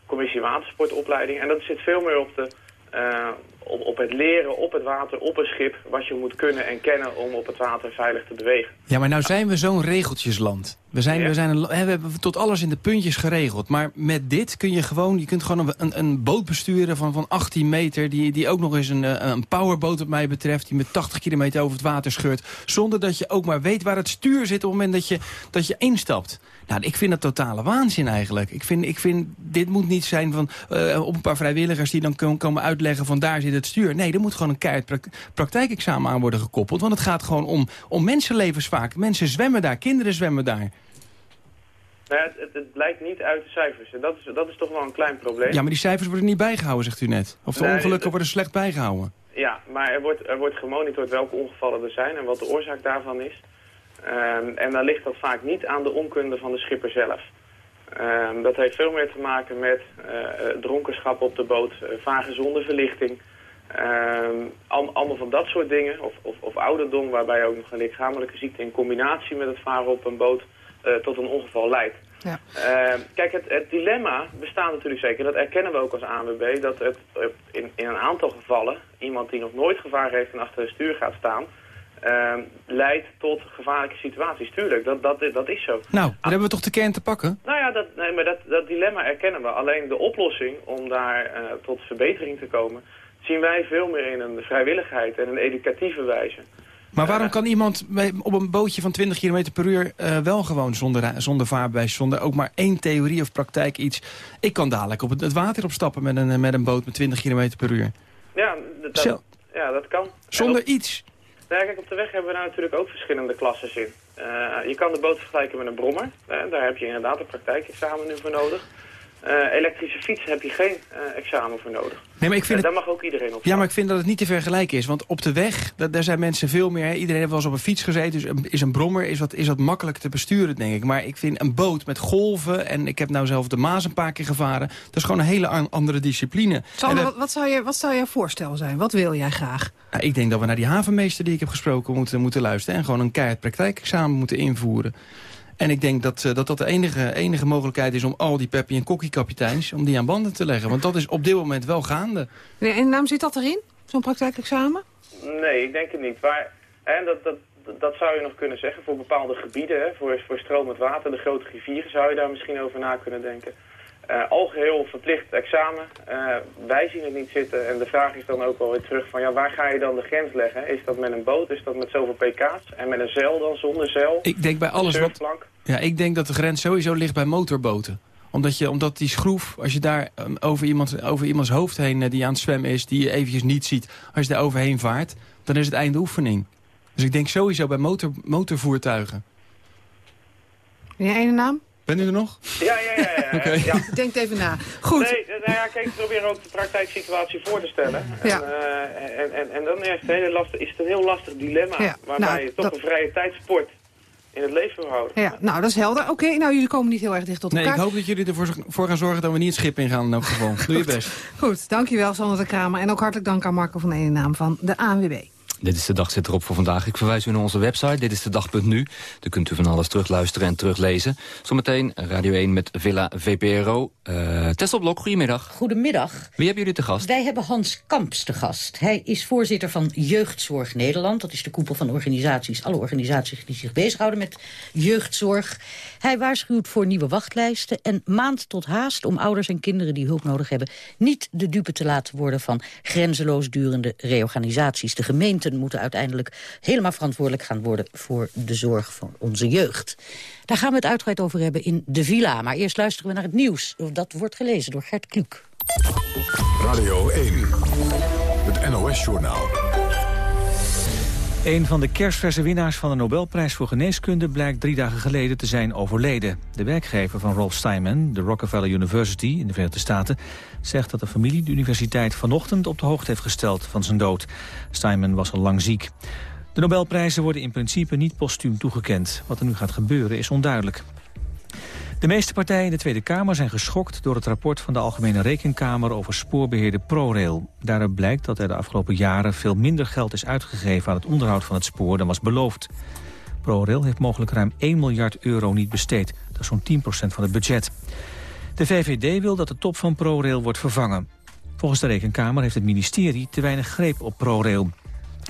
Commissie Watersportopleiding. En dat zit veel meer op de uh, op, op, het leren op het water, op een schip... wat je moet kunnen en kennen om op het water veilig te bewegen. Ja, maar nou zijn we zo'n regeltjesland. We, zijn, we, zijn een, we hebben tot alles in de puntjes geregeld. Maar met dit kun je gewoon, je kunt gewoon een, een boot besturen van, van 18 meter... Die, die ook nog eens een, eh, een powerboot wat mij betreft... die met 80 kilometer over het water scheurt... zonder dat je ook maar weet waar het stuur zit op het moment dat je, dat je instapt. Nou, ik vind dat totale waanzin eigenlijk. Ik vind, ik vind dit moet niet zijn van uh, op een paar vrijwilligers die dan komen uitleggen van daar zit het stuur. Nee, er moet gewoon een keihard praktijkexamen aan worden gekoppeld. Want het gaat gewoon om, om mensenlevens vaak. Mensen zwemmen daar, kinderen zwemmen daar. Nou het, het, blijkt niet uit de cijfers. En dat is, dat is toch wel een klein probleem. Ja, maar die cijfers worden niet bijgehouden, zegt u net. Of de ongelukken worden slecht bijgehouden. Ja, maar er wordt, er wordt gemonitord welke ongevallen er zijn en wat de oorzaak daarvan is. Um, en dan ligt dat vaak niet aan de onkunde van de schipper zelf. Um, dat heeft veel meer te maken met uh, dronkenschap op de boot, uh, vage zonder verlichting. Um, al, allemaal van dat soort dingen. Of, of, of, ouderdom, waarbij ook nog een lichamelijke ziekte in combinatie met het varen op een boot uh, tot een ongeval leidt. Ja. kijk, het, het, dilemma bestaat natuurlijk zeker, dat erkennen we ook als ANWB, dat het in, in een aantal gevallen iemand die nog nooit gevaar heeft en achter het stuur gaat staan, uh, leidt tot gevaarlijke situaties. Tuurlijk, dat, dat, dat is zo. Nou, daar hebben we toch de kern te pakken? Nou ja, dat, nee, maar dat, dat dilemma erkennen we. Alleen de oplossing om daar uh, tot verbetering te komen... zien wij veel meer in een vrijwilligheid en een educatieve wijze. Maar waarom kan iemand op een bootje van 20 km per uur uh, wel gewoon zonder, zonder vaarbewijs, zonder ook maar één theorie of praktijk iets? Ik kan dadelijk op het, het water opstappen met een, met een boot met 20 km per uur. Ja, dat, ja, dat kan. Zonder iets? Nou, kijk, op de weg hebben we daar natuurlijk ook verschillende klassen in. Uh, je kan de boot vergelijken met een brommer. Daar heb je inderdaad een praktijkexamen nu voor nodig. Uh, elektrische fiets heb je geen examen voor nodig. Nee, maar ik vind daar mag ook iedereen op. Ja, maar ik vind dat het niet te vergelijken is. Want op de weg, dat, daar zijn mensen veel meer... Hè. Iedereen heeft wel eens op een fiets gezeten. Dus een, is een brommer is wat, is wat makkelijk te besturen, denk ik. Maar ik vind een boot met golven... en ik heb nou zelf de Maas een paar keer gevaren... dat is gewoon een hele andere discipline. Sander, wat, wat, zou je, wat zou je voorstel zijn? Wat wil jij graag? Nou, ik denk dat we naar die havenmeester die ik heb gesproken moeten, moeten luisteren... en gewoon een keihard praktijkexamen moeten invoeren. En ik denk dat, uh, dat dat de enige, enige mogelijkheid is om al die Peppy en Kokkie kapiteins... om die aan banden te leggen. Want dat is op dit moment wel gaande. En naam zit dat erin? Zo'n praktijkexamen? Nee, ik denk het niet. Maar hè, dat, dat, dat zou je nog kunnen zeggen voor bepaalde gebieden. Hè, voor, voor stromend water, de grote rivieren zou je daar misschien over na kunnen denken. Uh, algeheel verplicht examen. Uh, wij zien het niet zitten. En de vraag is dan ook wel weer terug van... ja, waar ga je dan de grens leggen? Is dat met een boot? Is dat met zoveel pk's? En met een zeil dan, zonder zeil? Ik denk bij alles wat... Ja, ik denk dat de grens sowieso ligt bij motorboten omdat, je, omdat die schroef, als je daar um, over, iemand, over iemands hoofd heen uh, die aan het zwemmen is... die je eventjes niet ziet, als je daar overheen vaart... dan is het einde oefening. Dus ik denk sowieso bij motor, motorvoertuigen. je ene naam? Ben u er nog? Ja, ja, ja. ja, okay. ja. Denk even na. Goed. Nee, nou ja, kijk, ik probeer ook de praktijksituatie voor te stellen. Ja. En, uh, en, en, en, dan is het, hele lastig, is het een heel lastig dilemma. Ja. Waarbij nou, je toch dat... een vrije tijdsport in het leven wil houden. Ja, nou, dat is helder. Oké, okay, nou, jullie komen niet heel erg dicht tot nee, elkaar. Nee, ik hoop dat jullie ervoor voor gaan zorgen dat we niet het schip ingaan in elk geval. Doe je best. Goed, dankjewel Sander de Kramer. En ook hartelijk dank aan Marco van Ene naam van de ANWB. Dit is de dag zit erop voor vandaag. Ik verwijs u naar onze website. Dit is de dag.nu. Daar kunt u van alles terugluisteren en teruglezen. Zometeen Radio 1 met Villa VPRO. Uh, Tesselblok, goedemiddag. Goedemiddag. Wie hebben jullie te gast? Wij hebben Hans Kamps te gast. Hij is voorzitter van Jeugdzorg Nederland. Dat is de koepel van organisaties, alle organisaties die zich bezighouden met jeugdzorg. Hij waarschuwt voor nieuwe wachtlijsten en maand tot haast om ouders en kinderen die hulp nodig hebben niet de dupe te laten worden van grenzeloos durende reorganisaties. De moeten uiteindelijk helemaal verantwoordelijk gaan worden voor de zorg van onze jeugd. Daar gaan we het uitgebreid over hebben in De Villa. Maar eerst luisteren we naar het nieuws. Dat wordt gelezen door Gert Kluk. Radio 1, het NOS-journaal. Een van de kerstverse winnaars van de Nobelprijs voor Geneeskunde... blijkt drie dagen geleden te zijn overleden. De werkgever van Rolf Steinman, de Rockefeller University in de Verenigde Staten... zegt dat de familie de universiteit vanochtend op de hoogte heeft gesteld van zijn dood. Steinman was al lang ziek. De Nobelprijzen worden in principe niet postuum toegekend. Wat er nu gaat gebeuren is onduidelijk. De meeste partijen in de Tweede Kamer zijn geschokt door het rapport van de Algemene Rekenkamer over spoorbeheerder ProRail. Daaruit blijkt dat er de afgelopen jaren veel minder geld is uitgegeven aan het onderhoud van het spoor dan was beloofd. ProRail heeft mogelijk ruim 1 miljard euro niet besteed. Dat is zo'n 10% van het budget. De VVD wil dat de top van ProRail wordt vervangen. Volgens de Rekenkamer heeft het ministerie te weinig greep op ProRail.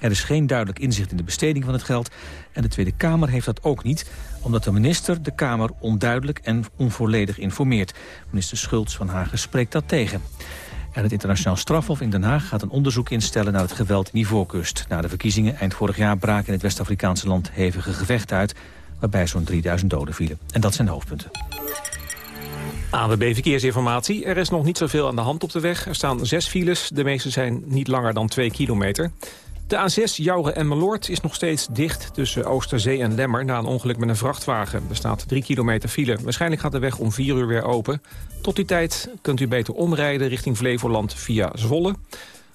Er is geen duidelijk inzicht in de besteding van het geld... en de Tweede Kamer heeft dat ook niet... omdat de minister de Kamer onduidelijk en onvolledig informeert. Minister Schultz van Hagen spreekt dat tegen. En het internationaal strafhof in Den Haag gaat een onderzoek instellen... naar het geweld in Ivoorkust. Na de verkiezingen eind vorig jaar braken in het West-Afrikaanse land... hevige gevechten uit, waarbij zo'n 3000 doden vielen. En dat zijn de hoofdpunten. ANWB Verkeersinformatie. Er is nog niet zoveel aan de hand op de weg. Er staan zes files. De meeste zijn niet langer dan 2 kilometer. De A6 Jouren en Meloord is nog steeds dicht tussen Oosterzee en Lemmer... na een ongeluk met een vrachtwagen. Er staat 3 kilometer file. Waarschijnlijk gaat de weg om 4 uur weer open. Tot die tijd kunt u beter omrijden richting Flevoland via Zwolle.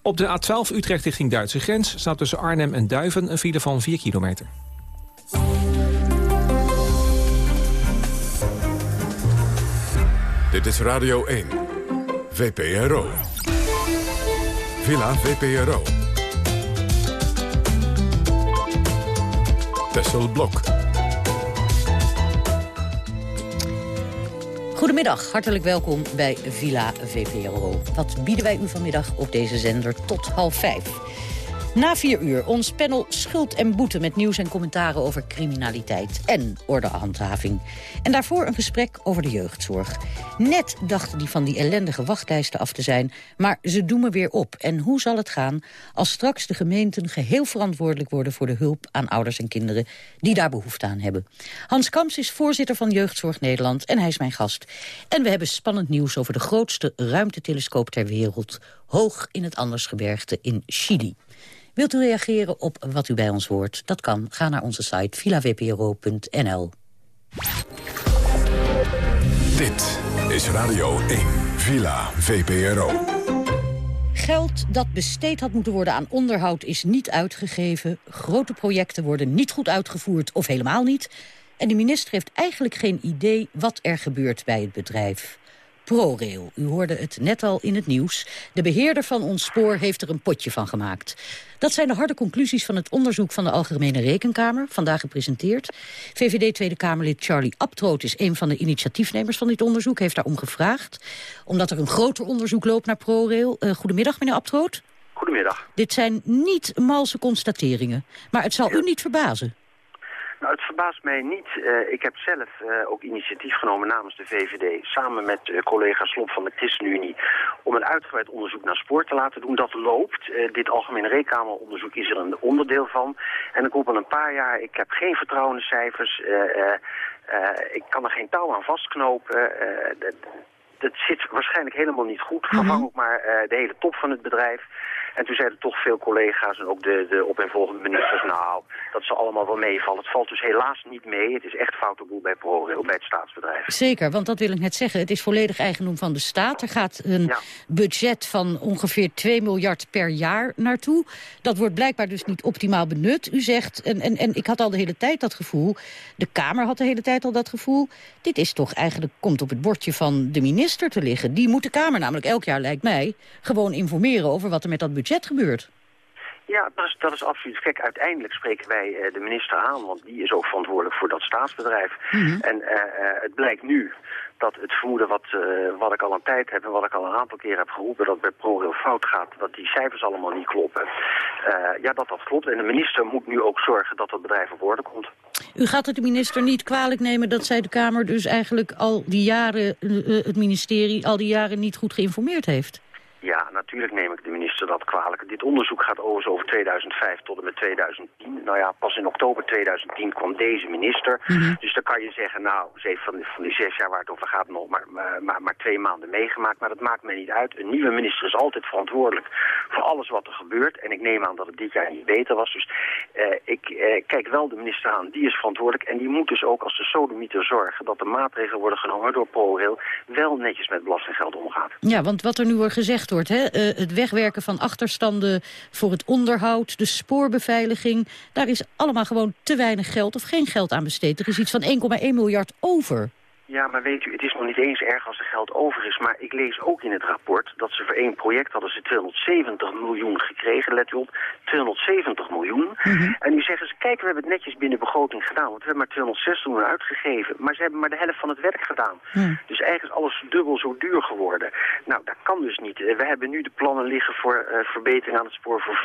Op de A12 Utrecht richting Duitse grens... staat tussen Arnhem en Duiven een file van 4 kilometer. Dit is Radio 1. VPRO. Villa VPRO. Tessel Blok. Goedemiddag, hartelijk welkom bij Villa VPRO. Wat bieden wij u vanmiddag op deze zender tot half vijf? Na vier uur ons panel Schuld en Boete met nieuws en commentaren over criminaliteit en ordehandhaving. En daarvoor een gesprek over de jeugdzorg. Net dachten die van die ellendige wachtlijsten af te zijn, maar ze doen me weer op. En hoe zal het gaan als straks de gemeenten geheel verantwoordelijk worden voor de hulp aan ouders en kinderen die daar behoefte aan hebben? Hans Kamps is voorzitter van Jeugdzorg Nederland en hij is mijn gast. En we hebben spannend nieuws over de grootste ruimtetelescoop ter wereld, hoog in het Andersgebergte in Chili. Wilt u reageren op wat u bij ons hoort? Dat kan. Ga naar onze site villavpro.nl. Dit is Radio 1, Villa VPRO. Geld dat besteed had moeten worden aan onderhoud is niet uitgegeven. Grote projecten worden niet goed uitgevoerd of helemaal niet. En de minister heeft eigenlijk geen idee wat er gebeurt bij het bedrijf. ProRail. U hoorde het net al in het nieuws. De beheerder van ons spoor heeft er een potje van gemaakt. Dat zijn de harde conclusies van het onderzoek van de Algemene Rekenkamer, vandaag gepresenteerd. VVD Tweede Kamerlid Charlie Abtroot is een van de initiatiefnemers van dit onderzoek, heeft daarom gevraagd. Omdat er een groter onderzoek loopt naar ProRail. Uh, goedemiddag, meneer Abtroot. Goedemiddag. Dit zijn niet malse constateringen, maar het zal u niet verbazen. Nou, het verbaast mij niet. Uh, ik heb zelf uh, ook initiatief genomen namens de VVD... samen met uh, collega Slop van de ChristenUnie... om een uitgebreid onderzoek naar spoor te laten doen. Dat loopt. dit algemene rekenkameronderzoek is er een onderdeel van. En ik hoop al een paar jaar... ik heb geen vertrouwen in cijfers... ik kan er geen touw aan vastknopen dat zit waarschijnlijk helemaal niet goed. Vervang -hmm. ook maar uh, de hele top van het bedrijf. En toen zeiden toch veel collega's en ook de, de opeenvolgende ministers... nou, dat zal allemaal wel meevallen. Het valt dus helaas niet mee. Het is echt foute boel bij ProRail, bij het staatsbedrijf. Zeker, want dat wil ik net zeggen. Het is volledig eigendom van de staat. Er gaat een ja. budget van ongeveer 2 miljard per jaar naartoe. Dat wordt blijkbaar dus niet optimaal benut. U zegt, en, en, en ik had al de hele tijd dat gevoel... de Kamer had de hele tijd al dat gevoel... dit is toch eigenlijk, komt op het bordje van de minister te liggen. Die moet de Kamer namelijk elk jaar, lijkt mij... gewoon informeren over wat er met dat budget budget gebeurt. Ja, dat is, dat is absoluut. Kijk, uiteindelijk spreken wij uh, de minister aan, want die is ook verantwoordelijk voor dat staatsbedrijf. Mm -hmm. En uh, uh, het blijkt nu dat het vermoeden wat, wat ik al een tijd heb en wat ik al een aantal keer heb geroepen, dat bij ProRail fout gaat, dat die cijfers allemaal niet kloppen. ja, dat dat klopt. En de minister moet nu ook zorgen dat dat bedrijf op orde komt. U gaat het de minister niet kwalijk nemen dat zij de Kamer dus eigenlijk al die jaren, het ministerie, al die jaren niet goed geïnformeerd heeft? Ja, natuurlijk neem ik de minister dat kwalijk. Dit onderzoek gaat overigens over 2005 tot en met 2010. Nou ja, pas in oktober 2010 kwam deze minister. Dus dan kan je zeggen, nou, ze heeft van, van die zes jaar waar het over gaat nog maar, maar, maar, twee maanden meegemaakt. Maar dat maakt mij niet uit. Een nieuwe minister is altijd verantwoordelijk voor alles wat er gebeurt. En ik neem aan dat het dit jaar niet beter was. Dus eh, ik eh, kijk wel de minister aan, die is verantwoordelijk. En die moet dus ook als de sodemieter zorgen dat de maatregelen worden genomen door ProRail wel netjes met belastinggeld omgaat. Ja, want wat er nu wordt gezegd eh, het wegwerken van achterstanden voor het onderhoud, de spoorbeveiliging, daar is allemaal gewoon te weinig geld of geen geld aan besteed. Er is iets van 1,1 miljard over. Ja, maar weet u, het is nog niet eens erg als er geld over is. Maar ik lees ook in het rapport dat ze voor één project hadden ze 270 miljoen gekregen. Let u op, 270 miljoen. En nu zeggen ze, kijk, we hebben het netjes binnen begroting gedaan. Want we hebben maar 260 miljoen uitgegeven. Maar ze hebben maar de helft van het werk gedaan. Dus eigenlijk is alles dubbel zo duur geworden. Nou, dat kan dus niet. Eh, We hebben nu de plannen liggen voor eh, verbetering aan het spoor voor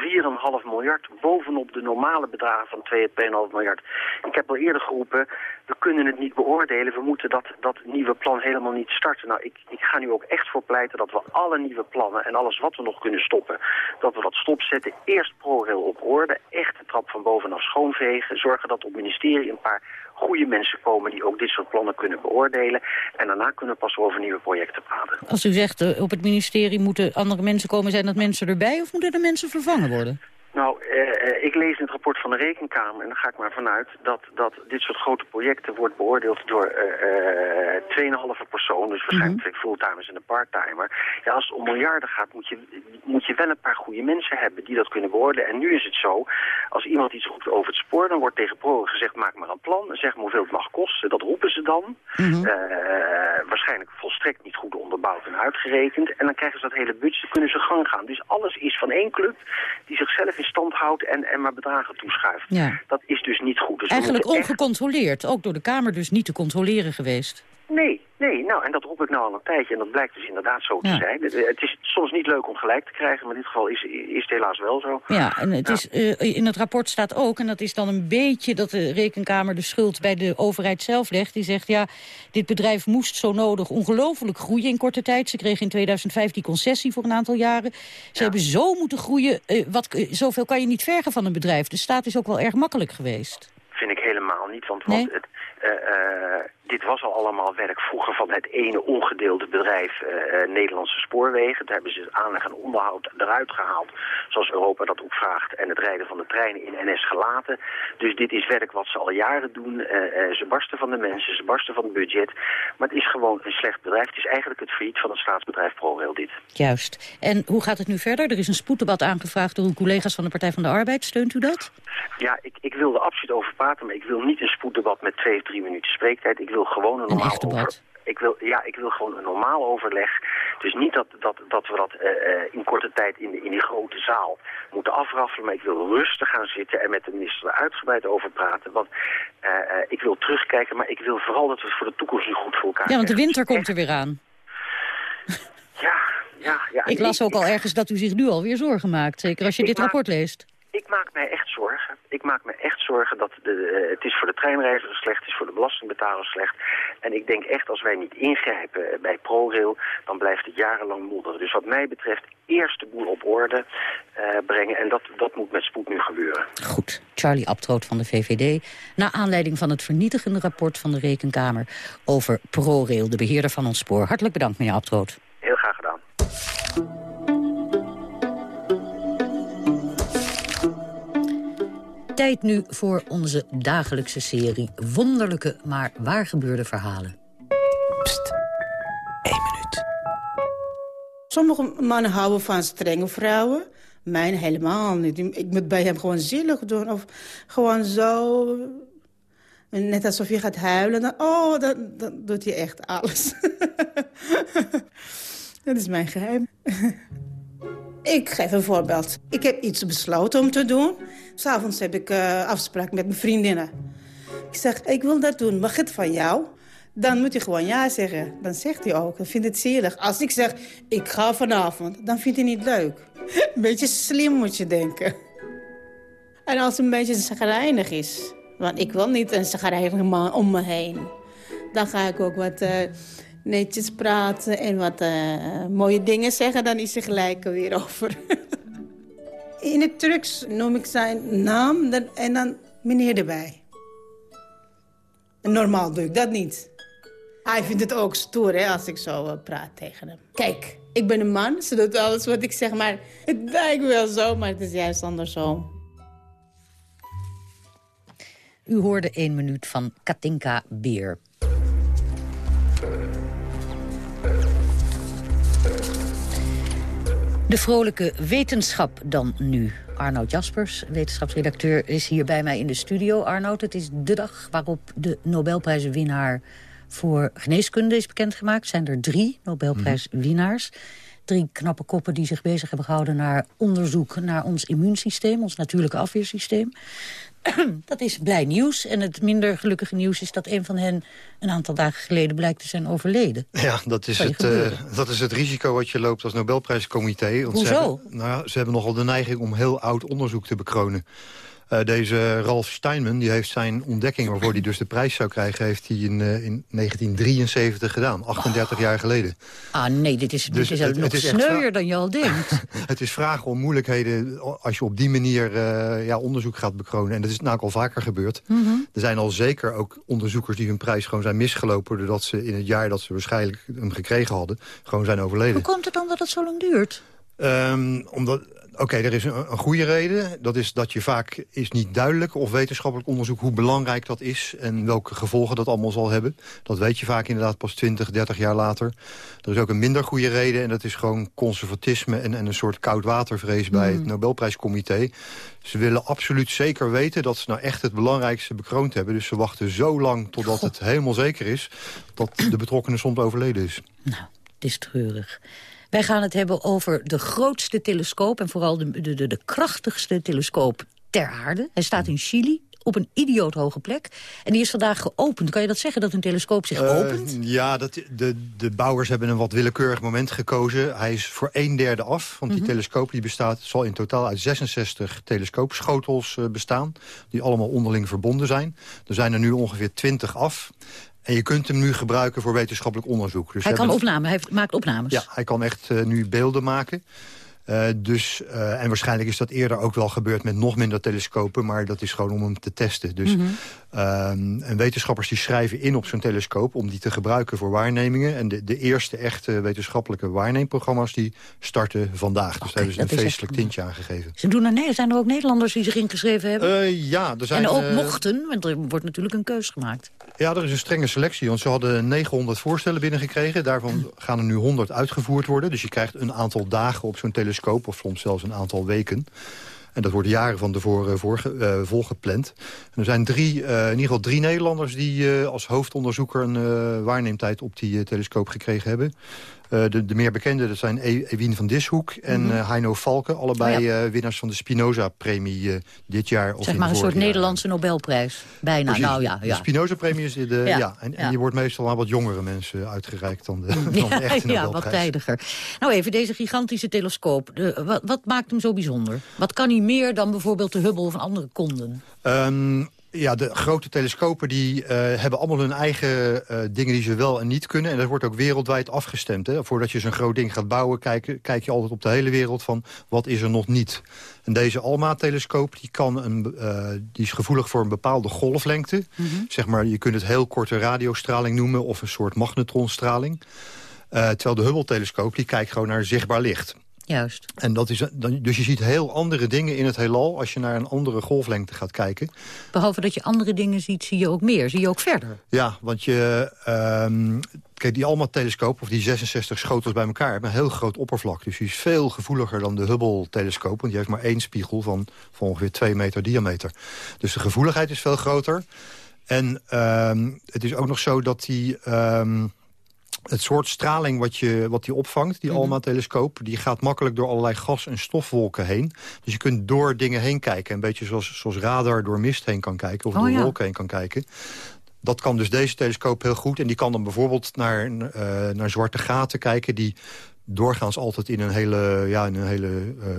4,5 miljard. Bovenop de normale bedragen van 2,5 miljard. Ik heb al eerder geroepen, we kunnen het niet beoordelen. We moeten dat, dat nieuwe plan helemaal niet starten. Nou, ik, ik ga nu ook echt voor pleiten dat we alle nieuwe plannen en alles wat we nog kunnen stoppen, dat we dat stopzetten. Eerst ProRail op orde, echt de trap van bovenaf schoonvegen. Zorgen dat op ministerie een paar goede mensen komen die ook dit soort plannen kunnen beoordelen. En daarna kunnen we pas over nieuwe projecten praten. Als u zegt, eh, op het ministerie moeten andere mensen komen, zijn dat mensen erbij of moeten er mensen vervangen worden? Nou, eh, eh, ik lees in het rapport van de Rekenkamer, en daar ga ik maar vanuit, dat, dat dit soort grote projecten wordt beoordeeld door eh, eh, 2,5 persoon, dus waarschijnlijk twee fulltimers en een parttimer. Ja, als het om miljarden gaat, moet je, moet je wel een paar goede mensen hebben die dat kunnen beoordelen. En nu is het zo, als iemand iets roept over het spoor, dan wordt tegen Pro gezegd, maak maar een plan, zeg maar hoeveel het mag kosten. Dat roepen ze dan. Eh, waarschijnlijk volstrekt niet goed onderbouwd en uitgerekend. En dan krijgen ze dat hele budget, dan kunnen ze gang gaan. Dus alles is van één club die zichzelf in stand houdt en, en maar bedragen toeschuift. Ja. Dat is dus niet goed. Dus Eigenlijk echt- ongecontroleerd, ook door de Kamer dus niet te controleren geweest. Nee, nee, nou, en dat roep ik nou al een tijdje en dat blijkt dus inderdaad zo te zijn. Het, is soms niet leuk om gelijk te krijgen, maar in dit geval is, is het helaas wel zo. Ja, en het Ja. Is, eh, in het rapport staat ook, en dat is dan een beetje dat de rekenkamer de schuld bij de overheid zelf legt. Die zegt, ja, dit bedrijf moest zo nodig ongelooflijk groeien in korte tijd. Ze kregen in 2005 die concessie voor een aantal jaren. Ze hebben zo moeten groeien, eh, wat, zoveel kan je niet vergen van een bedrijf. De staat is ook wel erg makkelijk geweest. Vind ik helemaal niet, want, Nee? want het, eh, dit was al allemaal werk vroeger van het ene ongedeelde bedrijf eh, eh, Nederlandse Spoorwegen. Daar hebben ze het aanleg en onderhoud eruit gehaald, zoals Europa dat ook vraagt. En het rijden van de treinen in NS gelaten. Dus dit is werk wat ze al jaren doen. Eh, ze barsten van de mensen, ze barsten van het budget. Maar het is gewoon een slecht bedrijf. Het is eigenlijk het failliet van het staatsbedrijf ProRail dit. Juist. En hoe gaat het nu verder? Er is een spoeddebat aangevraagd door uw collega's van de Partij van de Arbeid. Steunt u dat? Ja, ik, ik wil er absoluut over praten, maar ik wil niet een spoeddebat met twee of drie minuten spreektijd. Ik wil gewoon een normaal over. Ik wil, ja, ik wil gewoon een normaal overleg. Dus niet dat, dat, dat we dat eh, eh, in korte tijd in, de, in die grote zaal moeten afraffelen. Maar ik wil rustig gaan zitten en met de minister er uitgebreid over praten. Want eh, ik wil terugkijken, maar ik wil vooral dat we het voor de toekomst nu goed voor elkaar Ja, want de winter komt er weer aan. Ja, ja, ja. Ik las ook al ergens dat u zich nu alweer zorgen maakt. Zeker als je dit maak- rapport leest. Ik maak mij echt zorgen. Ik maak me echt zorgen dat de, eh, het is voor de treinreiziger slecht, het is voor de belastingbetaler slecht. En ik denk echt als wij niet ingrijpen eh, bij ProRail, dan blijft het jarenlang modderen. Dus wat mij betreft eerst de boel op orde eh, brengen. En dat, dat moet met spoed nu gebeuren. Goed, Charlie Abtroot van de VVD. Naar aanleiding van het vernietigende rapport van de Rekenkamer... over ProRail, de beheerder van ons spoor. Hartelijk bedankt, meneer Abtroot. Heel graag gedaan. Tijd nu voor onze dagelijkse serie Wonderlijke, maar waargebeurde verhalen. Sommige mannen houden van strenge vrouwen. Mijn helemaal niet. Ik moet bij hem gewoon zielig doen. Of gewoon zo... Net alsof je gaat huilen. Dan, oh, dan, dan doet hij echt alles. Dat is mijn geheim. Ik geef een voorbeeld. Ik heb iets besloten om te doen. S'avonds heb ik eh, afspraak met mijn vriendinnen. Ik zeg, ik wil dat doen. Mag het van jou? Dan moet hij gewoon ja zeggen. Dan zegt hij ook. Dan vindt het zielig. Als ik zeg, ik ga vanavond, dan vindt hij niet leuk. Een beetje slim moet je denken. En als het een beetje zagrijnig is... want ik wil niet een zagrijnige man om me heen... dan ga ik ook wat eh, netjes praten en wat uh, mooie dingen zeggen... dan is hij gelijk weer over. In het trucks noem ik zijn naam en dan meneer erbij. Normaal doe ik dat niet. Hij vindt het ook stoer hè, als ik zo uh, praat tegen hem. Kijk, ik ben een man, ze doet alles wat ik zeg, maar het lijkt wel zo, maar het is juist andersom. U hoorde één minuut van Katinka Beer. De vrolijke wetenschap dan nu. Arnoud Jaspers, wetenschapsredacteur, is hier bij mij in de studio. Arnoud, het is de dag waarop de Nobelprijswinnaar voor geneeskunde is bekendgemaakt. Zijn er drie Nobelprijswinnaars. Drie knappe koppen die zich bezig hebben gehouden naar onderzoek naar ons immuunsysteem, ons natuurlijke afweersysteem. dat is blij nieuws. En het minder gelukkige nieuws is dat een van hen... een aantal dagen geleden blijkt te zijn overleden. Ja, dat is, het, uh, dat is het risico wat je loopt als Nobelprijscomité. Hoezo? Ze hebben, nou, ze hebben nogal de neiging om heel oud onderzoek te bekronen. Uh, deze Ralf Steinman die heeft zijn ontdekking waarvoor hij dus de prijs zou krijgen... heeft hij in, uh, in 1973 gedaan, 38 jaar geleden. Ah nee, dit is, Dus is het- nog het is echt sneuier dan je al denkt. het is vragen om moeilijkheden als je op die manier eh, ja, onderzoek gaat bekronen. En dat is namelijk al vaker gebeurd. Mhm. Er zijn al zeker ook onderzoekers die hun prijs gewoon zijn misgelopen... doordat ze in het jaar dat ze waarschijnlijk hem gekregen hadden... gewoon zijn overleden. Hoe komt het dan dat het zo lang duurt? Ehm, omdat, oké, er is een, een goede reden. Dat is dat je vaak is niet duidelijk of wetenschappelijk onderzoek hoe belangrijk dat is en welke gevolgen dat allemaal zal hebben. Dat weet je vaak inderdaad pas 20, 30 jaar later. Er is ook een minder goede reden en dat is gewoon conservatisme en, en een soort koudwatervrees bij het Nobelprijscomité. Ze willen absoluut zeker weten dat ze nou echt het belangrijkste bekroond hebben. Dus ze wachten zo lang totdat het helemaal zeker is dat de betrokkenen soms overleden is. Het is treurig. Wij gaan het hebben over de grootste telescoop... en vooral de, de, de, de krachtigste telescoop ter aarde. Hij staat in Chili op een idioot hoge plek. En die is vandaag geopend. Kan je dat zeggen, dat een telescoop zich Eh, opent? Ja, dat, de, de bouwers hebben een wat willekeurig moment gekozen. Hij is voor een derde af, want die Mhm. telescoop die bestaat... zal in totaal uit 66 telescoopschotels eh, bestaan... die allemaal onderling verbonden zijn. Er zijn er nu ongeveer 20 af. En je kunt hem nu gebruiken voor wetenschappelijk onderzoek. Dus hij kan opnamen, hij maakt opnames. ja, hij kan echt eh, nu beelden maken. Eh, dus, eh, en waarschijnlijk is dat eerder ook wel gebeurd met nog minder telescopen... maar dat is gewoon om hem te testen. Dus, Mhm. ehm, en wetenschappers die schrijven in op zo'n telescoop... om die te gebruiken voor waarnemingen. En de, de eerste echte wetenschappelijke waarneemprogramma's... die starten vandaag. Dus daar hebben ze een feestelijk tintje aangegeven. Ze doen er, nee, zijn er ook Nederlanders die zich ingeschreven hebben? Eh, ja, er zijn... en ook mochten, want er wordt natuurlijk een keus gemaakt. Ja, er is een strenge selectie. Want ze hadden 900 voorstellen binnengekregen. Daarvan gaan er nu 100 uitgevoerd worden. Dus je krijgt een aantal dagen op zo'n telescoop. Of soms zelfs een aantal weken. En dat wordt jaren van tevoren voorge, eh, volgepland. Er zijn drie, eh, in ieder geval drie Nederlanders... die eh, als hoofdonderzoeker een eh, waarneemtijd op die eh, telescoop gekregen hebben. Eh, de, de meer bekende dat zijn E- Ewien van Dishoek en Mhm. eh, Heino Valken. Allebei Oh eh, winnaars van de Spinoza-premie dit jaar. Of Zeg maar een soort jaar. Nederlandse Nobelprijs. Bijna, Precies. nou ja. De ja. Spinoza-premie is de, Ja, en, en die wordt meestal aan wat jongere mensen uitgereikt dan de, dan de echte ja, wat Nobelprijs. tijdiger. Nou even, deze gigantische telescoop. De, wat, wat maakt hem zo bijzonder? Wat kan hij meer dan bijvoorbeeld de Hubble of andere konden? Ehm, ja, de grote telescopen die, eh, hebben allemaal hun eigen eh, dingen die ze wel en niet kunnen. En dat wordt ook wereldwijd afgestemd. Hè. Voordat je zo'n groot ding gaat bouwen, kijk, kijk je altijd op de hele wereld van wat is er nog niet. En deze ALMA-telescoop die kan een, eh, die is gevoelig voor een bepaalde golflengte. Zeg maar, je kunt het heel korte radiostraling noemen of een soort magnetronstraling. Terwijl de Hubble-telescoop die kijkt gewoon naar zichtbaar licht. Juist. En dat is, dan- dus je ziet heel andere dingen in het heelal... als je naar een andere golflengte gaat kijken. Behalve dat je andere dingen ziet, zie je ook meer. Zie je ook verder. Ja, want je... ehm, kijk, die Alma-telescoop, of die 66 schotels bij elkaar... hebben een heel groot oppervlak. Dus die is veel gevoeliger dan de Hubble-telescoop. Want die heeft maar één spiegel van, van ongeveer 2 meter diameter. Dus de gevoeligheid is veel groter. En ehm, het is ook nog zo dat die... ehm, het soort straling wat, je, wat die opvangt, die ALMA-telescoop... die gaat makkelijk door allerlei gas- en stofwolken heen. Dus je kunt door dingen heen kijken. Een beetje zoals, zoals radar door mist heen kan kijken... of Oh, door ja. wolken heen kan kijken. Dat kan dus deze telescoop heel goed. En die kan dan bijvoorbeeld naar, eh, naar zwarte gaten kijken... die doorgaans altijd in een hele, ja, in een hele eh,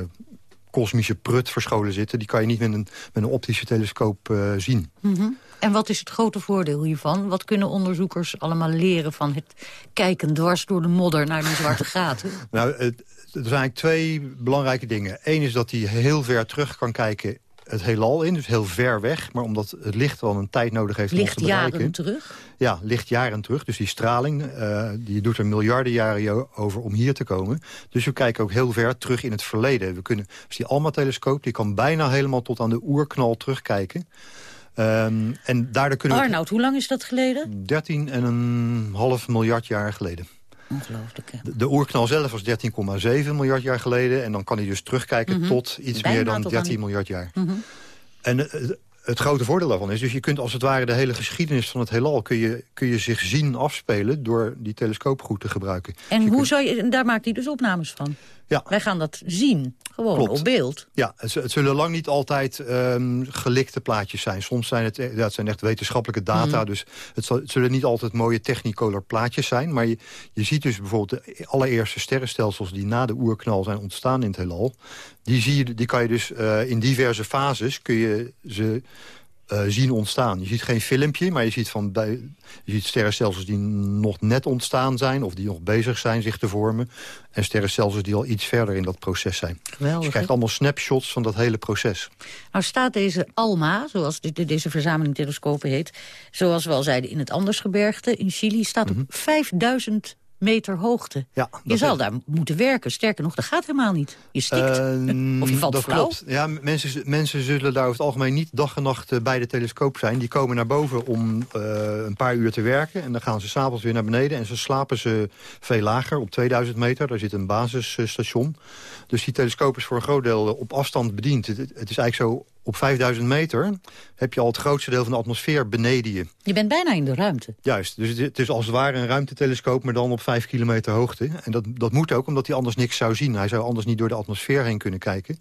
kosmische prut verscholen zitten. Die kan je niet met een, met een optische telescoop eh, zien. Mhm. En wat is het grote voordeel hiervan? Wat kunnen onderzoekers allemaal leren van het kijken dwars door de modder naar die zwarte gaten? Nou, het, er zijn eigenlijk twee belangrijke dingen. Eén is dat hij heel ver terug kan kijken het heelal in, dus heel ver weg. Maar omdat het licht wel een tijd nodig heeft om ons te bereiken... Lichtjaren terug? Ja, lichtjaren terug. Dus die straling, uh, die doet er miljarden jaren over om hier te komen. Dus we kijken ook heel ver terug in het verleden. We kunnen, dus die ALMA-telescoop die kan bijna helemaal tot aan de oerknal terugkijken. Um, en daardoor kunnen Arnoud, hoe lang is dat geleden? 13,5 miljard jaar geleden. Ongelooflijk, hè? De, de oerknal zelf was 13,7 miljard jaar geleden. En dan kan hij dus terugkijken mm -hmm. tot iets Bijna meer dan 13 die... miljard jaar. Mm -hmm. En uh, het grote voordeel daarvan is... dus je kunt als het ware de hele geschiedenis van het heelal... kun je, kun je zich zien afspelen door die telescoop goed te gebruiken. En dus hoe zou je, en daar maakt hij dus opnames van? Ja. Wij gaan dat zien, gewoon Klopt. op beeld. Ja, het, het, zullen lang niet altijd um, gelikte plaatjes zijn. Soms zijn het, ja, het zijn echt wetenschappelijke data. Mm. Dus het, zal, het, zullen niet altijd mooie technicolor plaatjes zijn. Maar je, je ziet dus bijvoorbeeld de allereerste sterrenstelsels... die na de oerknal zijn ontstaan in het heelal. Die, zie je, die kan je dus uh, in diverse fases... kun je ze uh, zien ontstaan. Je ziet geen filmpje, maar je ziet, van bij, je ziet sterrenstelsels die nog net ontstaan zijn... of die nog bezig zijn zich te vormen. En sterrenstelsels die al iets verder in dat proces zijn. Geweldig, dus je krijgt allemaal snapshots van dat hele proces. Nou staat deze ALMA, zoals dit, deze verzameling telescopen heet... zoals we al zeiden, in het Andersgebergte in Chili... staat op mm -hmm. 5000 meter hoogte. Ja, je zal daar moeten werken. Sterker nog, dat gaat helemaal niet. Je stikt. Uh, of je valt dat flauw. Klopt. Ja, mensen, mensen zullen daar over het algemeen niet dag en nacht bij de telescoop zijn. Die komen naar boven om uh, een paar uur te werken. En dan gaan ze s'avonds weer naar beneden. En ze slapen ze veel lager, op 2000 meter. Daar zit een basisstation. Dus die telescoop is voor een groot deel op afstand bediend. Het, het is eigenlijk zo op 5000 meter heb je al het grootste deel van de atmosfeer beneden je. Je bent bijna in de ruimte. Juist, dus het is als het ware een ruimtetelescoop... maar dan op 5 kilometer hoogte. En dat, dat moet ook, omdat hij anders niks zou zien. Hij zou anders niet door de atmosfeer heen kunnen kijken.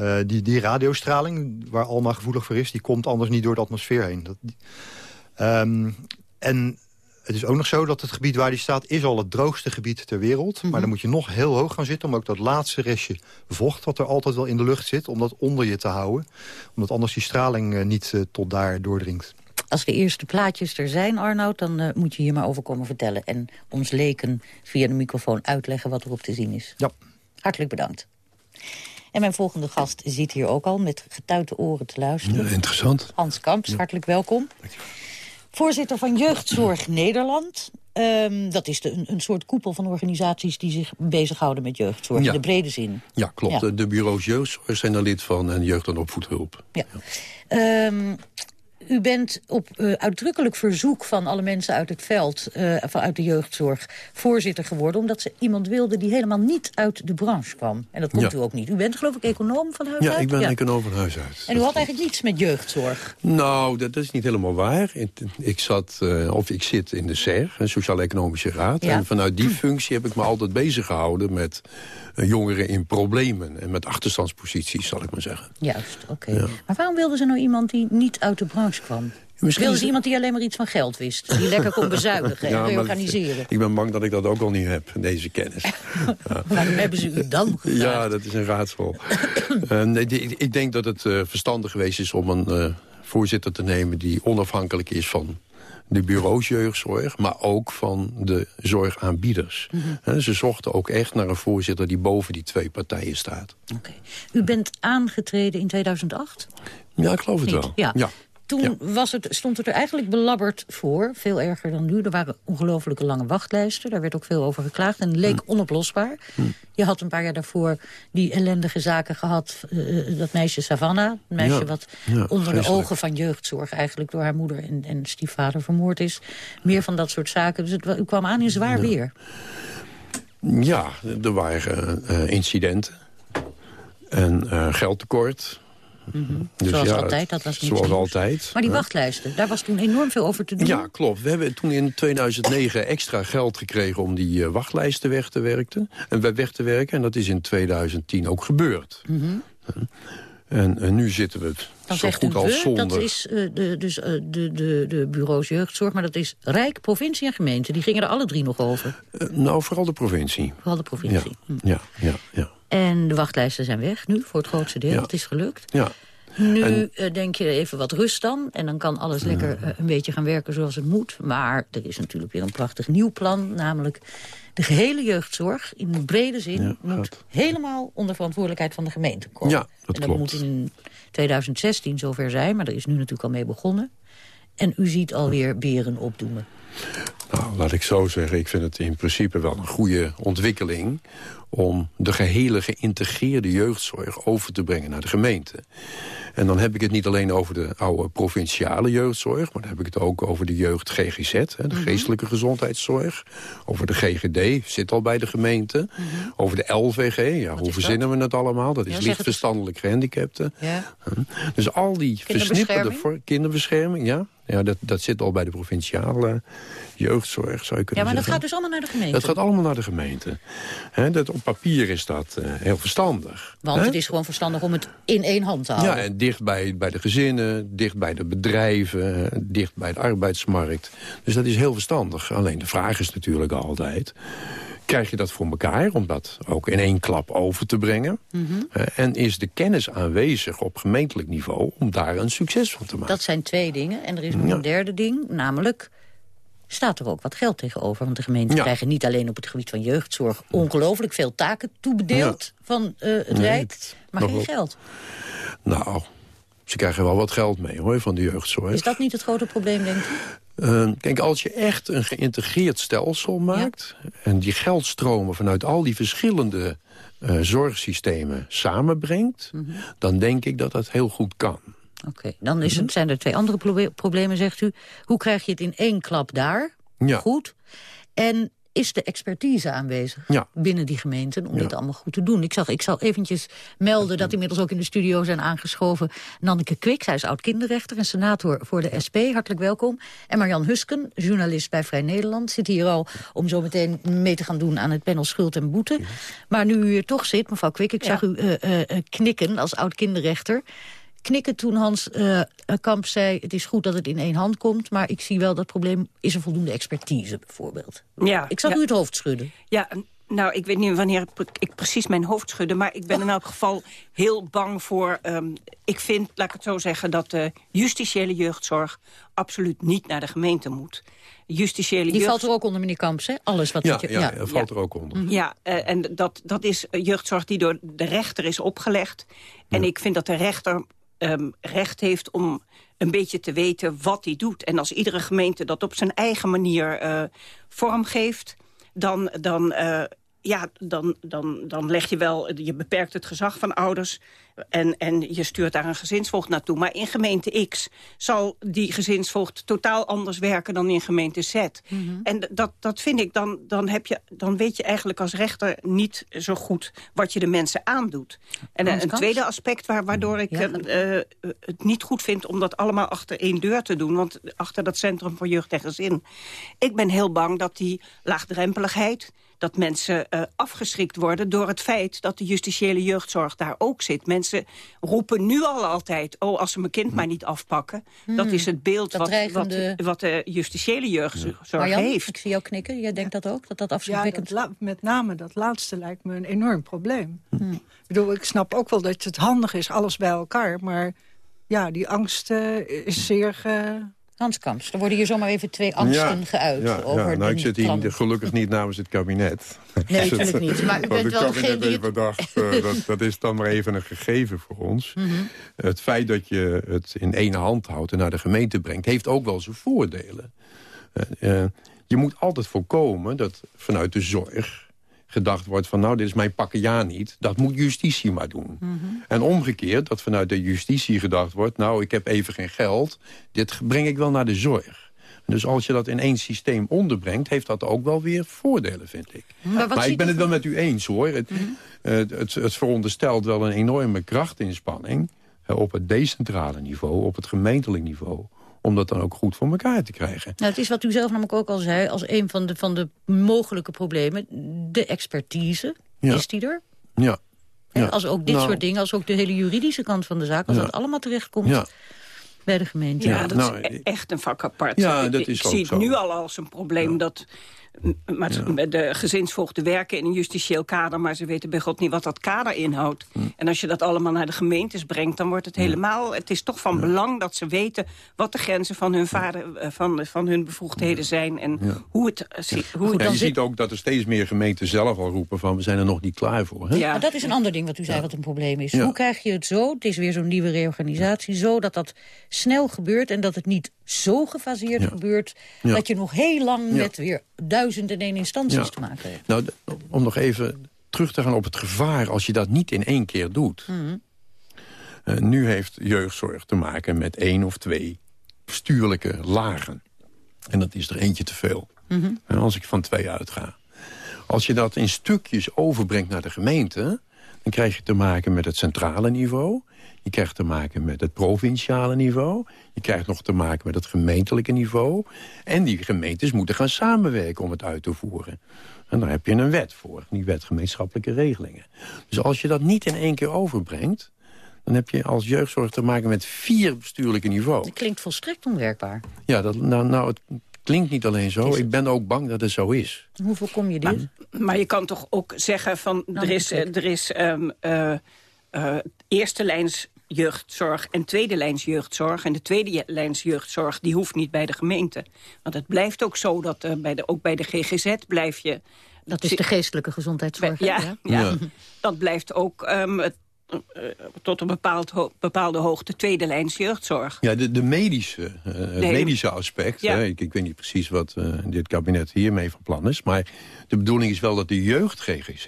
Uh, die, die radiostraling, waar Alma gevoelig voor is... die komt anders niet door de atmosfeer heen. Dat, um, en het is ook nog zo dat het gebied waar die staat... is al het droogste gebied ter wereld. Mm -hmm. Maar dan moet je nog heel hoog gaan zitten... om ook dat laatste restje vocht, wat er altijd wel in de lucht zit... om dat onder je te houden. Omdat anders die straling uh, niet uh, tot daar doordringt. Als de eerste plaatjes er zijn, Arnoud... dan uh, moet je hier maar over komen vertellen. En ons leken via de microfoon uitleggen wat erop te zien is. Ja. Hartelijk bedankt. En mijn volgende gast zit hier ook al met getuite oren te luisteren. Ja, interessant. Hans Kamps, ja. hartelijk welkom. Voorzitter van Jeugdzorg Nederland. Um, dat is de, een, een, soort koepel van organisaties die zich bezighouden met jeugdzorg. Ja. In de brede zin. Ja, klopt. Ja. De bureaus jeugdzorg zijn er lid van en jeugd- en opvoedhulp. Ja. Um, u bent op uh, uitdrukkelijk verzoek van alle mensen uit het veld... Uh, vanuit de jeugdzorg voorzitter geworden... omdat ze iemand wilde die helemaal niet uit de branche kwam. En dat komt ja. u ook niet. U bent geloof ik econoom van huis ja, uit? Ik ben ja, ik ben econoom van huis uit. En u had eigenlijk niets met jeugdzorg? Nou, dat, dat is niet helemaal waar. Ik, ik zat, uh, of ik zit in de SER, een Sociaal-Economische Raad. Ja. En vanuit die functie heb ik me altijd bezig gehouden met jongeren in problemen. En met achterstandsposities, zal ik maar zeggen. Juist, oké. Okay. Maar waarom wilden ze nou iemand die niet uit de branche kwam? Misschien ze iemand die alleen maar iets van geld wist? Die lekker kon bezuinigen ja, en reorganiseren? Ik ben bang dat ik dat ook al niet heb, deze kennis. ja. Waarom hebben ze u dan gevraagd? Ja, dat is een raadsel. uh, nee, ik denk dat het uh, verstandig geweest is om een uh, voorzitter te nemen... die onafhankelijk is van de bureaus jeugdzorg, maar ook van de zorgaanbieders. Mm -hmm. Ze zochten ook echt naar een voorzitter die boven die twee partijen staat. Okay. U bent aangetreden in 2008? Ja, ik geloof het Niet? wel. Ja. ja. Toen ja. was het, stond het er eigenlijk belabberd voor, veel erger dan nu. Er waren ongelooflijke lange wachtlijsten, daar werd ook veel over geklaagd... en het leek hm. onoplosbaar. Hm. Je had een paar jaar daarvoor die ellendige zaken gehad... Uh, dat meisje Savannah, een meisje ja. wat ja, onder de ogen van jeugdzorg... eigenlijk door haar moeder en, en stiefvader vermoord is. Meer van dat soort zaken, dus het, kwam aan in zwaar weer. Ja, er waren uh, incidenten en uh, geldtekort... Mm -hmm. dus zoals ja, altijd, dat was niet Zoals altijd. Maar die wachtlijsten, daar was toen enorm veel over te doen. Ja, klopt. We hebben toen in 2009 extra geld gekregen om die uh, wachtlijsten weg te, werken, en weg te werken. En dat is in 2010 ook gebeurd. Mm -hmm. en, en, nu zitten we Dan zo goed als zonder. Dat is uh, de, dus, uh, de, de, de bureaus jeugdzorg, maar dat is Rijk, provincie en gemeente. Die gingen er alle drie nog over. nou, vooral de provincie. Vooral de provincie. Ja, hm. ja, ja. ja. En de wachtlijsten zijn weg nu, voor het grootste deel. Ja. Het is gelukt. Ja. Nu En- eh, denk je even wat rust dan. En dan kan alles lekker eh, een beetje gaan werken zoals het moet. Maar er is natuurlijk weer een prachtig nieuw plan. Namelijk de gehele jeugdzorg in de brede zin... moet helemaal onder verantwoordelijkheid van de gemeente komen. Ja, dat en dat klopt. moet in 2016 zover zijn. Maar daar is nu natuurlijk al mee begonnen. En u ziet alweer beren opdoemen. Nou, laat ik zo zeggen, ik vind het in principe wel een goede ontwikkeling... om de gehele geïntegreerde jeugdzorg over te brengen naar de gemeente. En dan heb ik het niet alleen over de oude provinciale jeugdzorg... maar dan heb ik het ook over de jeugd GGZ, hè, de geestelijke gezondheidszorg. Over de GGD, zit al bij de gemeente. Over de LVG, ja, hoe verzinnen we het allemaal? Dat is Ja, licht verstandelijk gehandicapten. Ja. Dus al die versnipperde kinderbescherming, ja. Ja, dat, dat zit al bij de provinciale jeugdzorg, zou je Ja, kunnen maar dat zeggen. gaat dus allemaal naar de gemeente. Dat gaat allemaal naar de gemeente. Hè, dat, op papier is dat eh, heel verstandig. Want het is gewoon verstandig om het in één hand te houden. Ja, en dicht bij, bij de gezinnen, dicht bij de bedrijven, eh, dicht bij de arbeidsmarkt. Dus dat is heel verstandig. Alleen de vraag is natuurlijk altijd... krijg je dat voor elkaar om dat ook in één klap over te brengen? Mhm. Eh, en is de kennis aanwezig op gemeentelijk niveau om daar een succes van te maken? Dat zijn twee dingen. En er is nog Ja. een derde ding, namelijk... staat er ook wat geld tegenover. Want de gemeenten Ja. krijgen niet alleen op het gebied van jeugdzorg... ongelooflijk veel taken toebedeeld van eh, het Nee, Rijk, maar geen wel. geld. Nou, ze krijgen wel wat geld mee hoor, van de jeugdzorg. Is dat niet het grote probleem, denk u? Uh, kijk, als je echt een geïntegreerd stelsel maakt... en die geldstromen vanuit al die verschillende uh, zorgsystemen samenbrengt... Mhm. dan denk ik dat dat heel goed kan. Oké, dan is Mhm. het, zijn er twee andere proble- problemen, zegt u. Hoe krijg je het in één klap daar? Ja. Goed. En is de expertise aanwezig Ja. binnen die gemeenten om dit allemaal goed te doen? Ik, zag, ik zal eventjes melden dat inmiddels ook in de studio zijn aangeschoven... Nanneke Kwik, zij is oud-kinderrechter en senator voor de SP. Hartelijk welkom. En Marjan Husken, journalist bij Vrij Nederland... zit hier al om zo meteen mee te gaan doen aan het panel Schuld en Boete. Maar nu u hier toch zit, mevrouw Kwik, ik zag u eh, eh, eh, knikken als oud-kinderrechter knikken toen Hans eh, Kamp zei... het is goed dat het in één hand komt, maar ik zie wel dat probleem... is er voldoende expertise bijvoorbeeld? Ja, Ik zag ja. u het hoofd schudden. Ja, nou, ik weet niet wanneer ik- precies mijn hoofd schudde... maar ik ben in elk geval heel bang voor... ehm, ik vind, laat ik het zo zeggen, dat de justitiële jeugdzorg... absoluut niet naar de gemeente moet. Justitiële Die jeugd- valt er ook onder, meneer Kamps, hè? Alles wat... Ja, je- ja, dat valt er ook onder. Ja, eh, en dat, dat is jeugdzorg die door de rechter is opgelegd. En ik vind dat de rechter ehm, recht heeft om een beetje te weten wat hij doet. En als iedere gemeente dat op zijn eigen manier eh vormgeeft... dan, dan, eh, ja, dan, dan, dan leg je wel... je beperkt het gezag van ouders... En, en je stuurt daar een gezinsvoogd naartoe. Maar in gemeente X zal die gezinsvoogd totaal anders werken dan in gemeente Z. En d- dat, dat vind ik, dan, dan, heb je, dan weet je eigenlijk als rechter niet zo goed wat je de mensen aandoet. En eh, een tweede aspect waar, waardoor ik Ja. eh, eh, het niet goed vind om dat allemaal achter één deur te doen. Want achter dat Centrum voor Jeugd en Gezin. Ik ben heel bang dat die laagdrempeligheid dat mensen eh, afgeschrikt worden door het feit dat de justitiële jeugdzorg daar ook zit. Mensen roepen nu al altijd, oh, als ze mijn kind maar niet afpakken. Dat is het beeld Dat wat, dreigende- wat, wat de justitiële jeugdzorg Marjan, heeft. ik zie jou knikken. Jij denkt dat ook? Dat dat Ja, afschrikkend... dat la- met name dat laatste lijkt me een enorm probleem. Ik bedoel, ik snap ook wel dat het handig is, alles bij elkaar. Maar ja, die angst eh, is zeer... ge- Hans Kamps, er worden hier zomaar even twee angsten geuit. Ja, over ja. Nou, ik zit hier gelukkig niet namens het kabinet. Nee, natuurlijk niet. Maar u bent het wel kabinet degene die heeft bedacht, eh, dat, dat is dan maar even een gegeven voor ons. Mhm. Het feit dat je het in één hand houdt en naar de gemeente brengt... heeft ook wel zijn voordelen. Eh, eh, je moet altijd voorkomen dat vanuit de zorg gedacht wordt van... nou, dit is mijn pakkenjaar niet, dat moet justitie maar doen. En omgekeerd, dat vanuit de justitie gedacht wordt... nou, ik heb even geen geld, dit breng ik wel naar de zorg. Dus als je dat in één systeem onderbrengt... heeft dat ook wel weer voordelen, vind ik. Maar ik ben het wel met u eens, hoor. Het, eh, het, het veronderstelt wel een enorme krachtinspanning... eh, op het decentrale niveau, op het gemeentelijk niveau... om dat dan ook goed voor elkaar te krijgen. Nou, het is wat u zelf namelijk ook al zei, als een van de, van de mogelijke problemen. De expertise, Ja. is die er? Ja. Ja. Als ook dit Nou, soort dingen, als ook de hele juridische kant van de zaak... als Ja. dat allemaal terechtkomt Ja. bij de gemeente. Ja, dat nou, is e- echt een vak apart. Ja, ik dat ik is ook zie het zo. nu al als een probleem dat maar de gezinsvoogden werken in een justitieel kader... maar ze weten bij God niet wat dat kader inhoudt. Hm. En als je dat allemaal naar de gemeentes brengt... dan wordt het helemaal... Het is toch van belang dat ze weten... wat de grenzen van hun, vader, eh, van, van hun bevoegdheden zijn... en hoe het, eh, hoe het dan je zit. ziet ook dat er steeds meer gemeenten zelf al roepen van... we zijn er nog niet klaar voor. Hè? Maar dat is een ander ding wat u zei wat een probleem is. Ja. Hoe krijg je het zo, het is weer zo'n nieuwe reorganisatie... zo dat dat snel gebeurt en dat het niet zo gefaseerd gebeurt... Ja. dat je nog heel lang Ja. met weer duizend en één instanties te maken hebt. Nou, om nog even terug te gaan op het gevaar... als je dat niet in één keer doet. Mhm. Eh, nu heeft jeugdzorg te maken met één of twee bestuurlijke lagen. En dat is er eentje te veel. En als ik van twee uitga. Als je dat in stukjes overbrengt naar de gemeente... dan krijg je te maken met het centrale niveau. Je krijgt te maken met het provinciale niveau. Je krijgt nog te maken met het gemeentelijke niveau. En die gemeentes moeten gaan samenwerken om het uit te voeren. En daar heb je een wet voor, die wet gemeenschappelijke regelingen. Dus als je dat niet in één keer overbrengt... dan heb je als jeugdzorg te maken met vier bestuurlijke niveaus. Dat klinkt volstrekt onwerkbaar. Ja, dat, nou, nou, het klinkt niet alleen zo. Ik ben ook bang dat het zo is. Hoe voorkom je dit? Maar je kan toch ook zeggen van Nou, er is, er is ehm, eh, eh, eerste lijns jeugdzorg en tweede lijns jeugdzorg. En de tweede lijns jeugdzorg die hoeft niet bij de gemeente. Want het blijft ook zo dat eh, bij de, ook bij de GGZ blijf je... Dat is de geestelijke gezondheidszorg. hè? Ja, ja. dat blijft ook ehm, het- eh, tot een bepaald ho- bepaalde hoogte tweede lijns jeugdzorg. Ja, de, de medische, eh, het medische aspect. Ja. Hè, ik, ik weet niet precies wat eh, dit kabinet hiermee van plan is. Maar de bedoeling is wel dat de jeugd-GGZ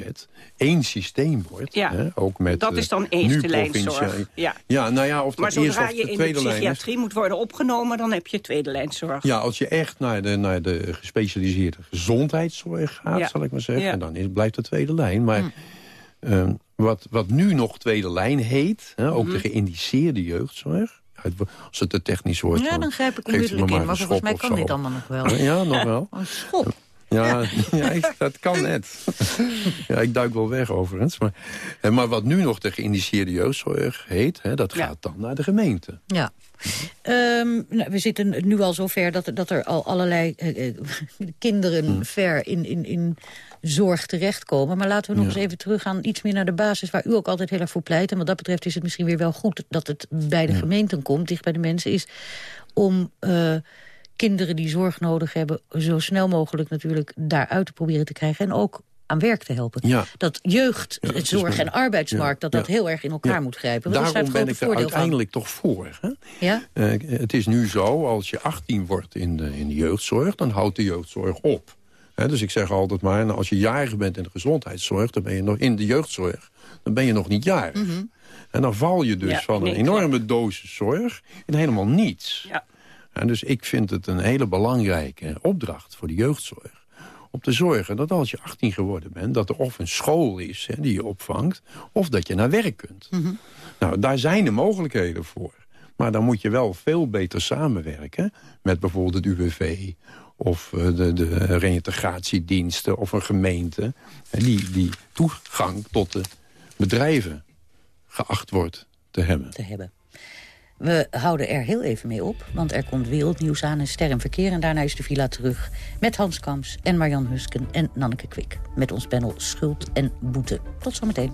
één systeem wordt. Ja. Hè, ook met, dat eh, is dan eerste lijnszorg. Ja. Ja, nou ja, of Maar dat of je de in de is. psychiatrie moet worden opgenomen... dan heb je tweede lijnszorg. Ja, als je echt naar de, naar de gespecialiseerde gezondheidszorg gaat, Ja. zal ik maar zeggen, dan is, blijft de tweede lijn. Maar Hm. Ehm, wat, wat nu nog tweede lijn heet, hè, ook Mhm. de geïndiceerde jeugdzorg, als het te technisch wordt... Ja, dan grijp ik onmiddellijk in. maar volgens mij kan dit allemaal nog wel. Ja, nog wel. Een schop. Ja, ja ik- dat kan net. ja, ik duik wel weg overigens. Maar, eh, maar wat nu nog de geïndiceerde jeugdzorg heet... Hè, dat gaat dan naar de gemeente. Ja. Ehm, nou, we zitten nu al zover dat, er- dat er al allerlei eh, eh, kinderen Hm. ver in, in, in zorg terechtkomen. Maar laten we nog eens even teruggaan, iets meer naar de basis... waar u ook altijd heel erg voor pleit. En wat dat betreft is het misschien weer wel goed dat het bij de gemeenten komt... dicht bij de mensen, is om... kinderen die zorg nodig hebben... zo snel mogelijk natuurlijk daaruit te proberen te krijgen... en ook aan werk te helpen. Ja. Dat jeugd, Ja, het zorg en arbeidsmarkt... dat ja, dat heel erg in elkaar Ja. moet grijpen. Daar Daarom ben ik er van? uiteindelijk toch voor. Hè? Ja? Eh, het is nu zo, als je 18 wordt in de, in de jeugdzorg... dan houdt de jeugdzorg op. Hè, dus ik zeg altijd maar, nou, als je jarig bent in de gezondheidszorg... dan ben je nog in de jeugdzorg, dan ben je nog niet jarig. Mhm. En dan val je dus Ja, van een enorme dosis zorg in helemaal niets. Ja. En dus ik vind het een hele belangrijke opdracht voor de jeugdzorg... om te zorgen dat als je 18 geworden bent... dat er of een school is hè, die je opvangt... of dat je naar werk kunt. Mhm. Nou, daar zijn de mogelijkheden voor. Maar dan moet je wel veel beter samenwerken... met bijvoorbeeld het UWV of eh, de, de reïntegratiediensten of een gemeente... die, die toegang tot de bedrijven geacht wordt te hebben. te hebben. We houden er heel even mee op, want er komt wereldnieuws aan en ster en verkeer. En daarna is de villa terug met Hans Kams en Marjan Husken en Nanneke Kwik. Met ons panel Schuld en Boete. Tot zometeen.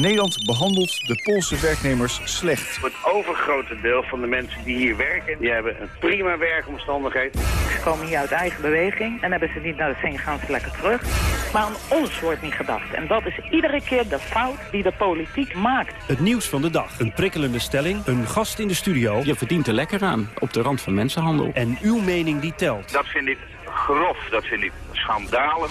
Nederland behandelt de Poolse werknemers slecht. Het overgrote deel van de mensen die hier werken, die hebben een prima werkomstandigheid. Ze komen hier uit eigen beweging en hebben ze niet naar de zin gaan ze lekker terug. Maar aan ons wordt niet gedacht. En dat is iedere keer de fout die de politiek maakt. Het nieuws van de dag. Een prikkelende stelling. Een gast in de studio. Je verdient er lekker aan. Op de rand van mensenhandel. En uw mening die telt. Dat vind ik grof, dat vind ik schandalig.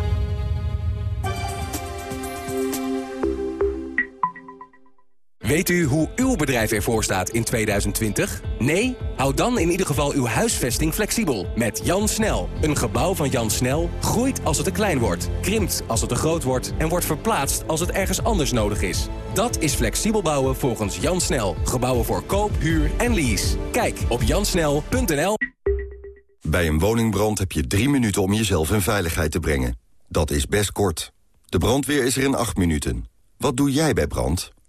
Weet u hoe uw bedrijf ervoor staat in 2020? Nee? Houd dan in ieder geval uw huisvesting flexibel. Met Jan Snel. Een gebouw van Jan Snel groeit als het te klein wordt, krimpt als het te groot wordt... en wordt verplaatst als het ergens anders nodig is. Dat is flexibel bouwen volgens Jan Snel. Gebouwen voor koop, huur en lease. Kijk op jansnel.nl. Bij een woningbrand heb je drie minuten om jezelf in veiligheid te brengen. Dat is best kort. De brandweer is er in acht minuten. Wat doe jij bij brand?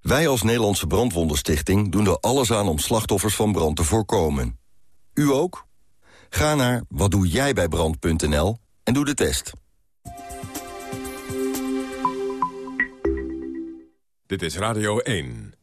Wij als Nederlandse Brandwondenstichting doen er alles aan om slachtoffers van brand te voorkomen. U ook? Ga naar watdoejijbijbrand.nl en doe de test. Dit is Radio 1.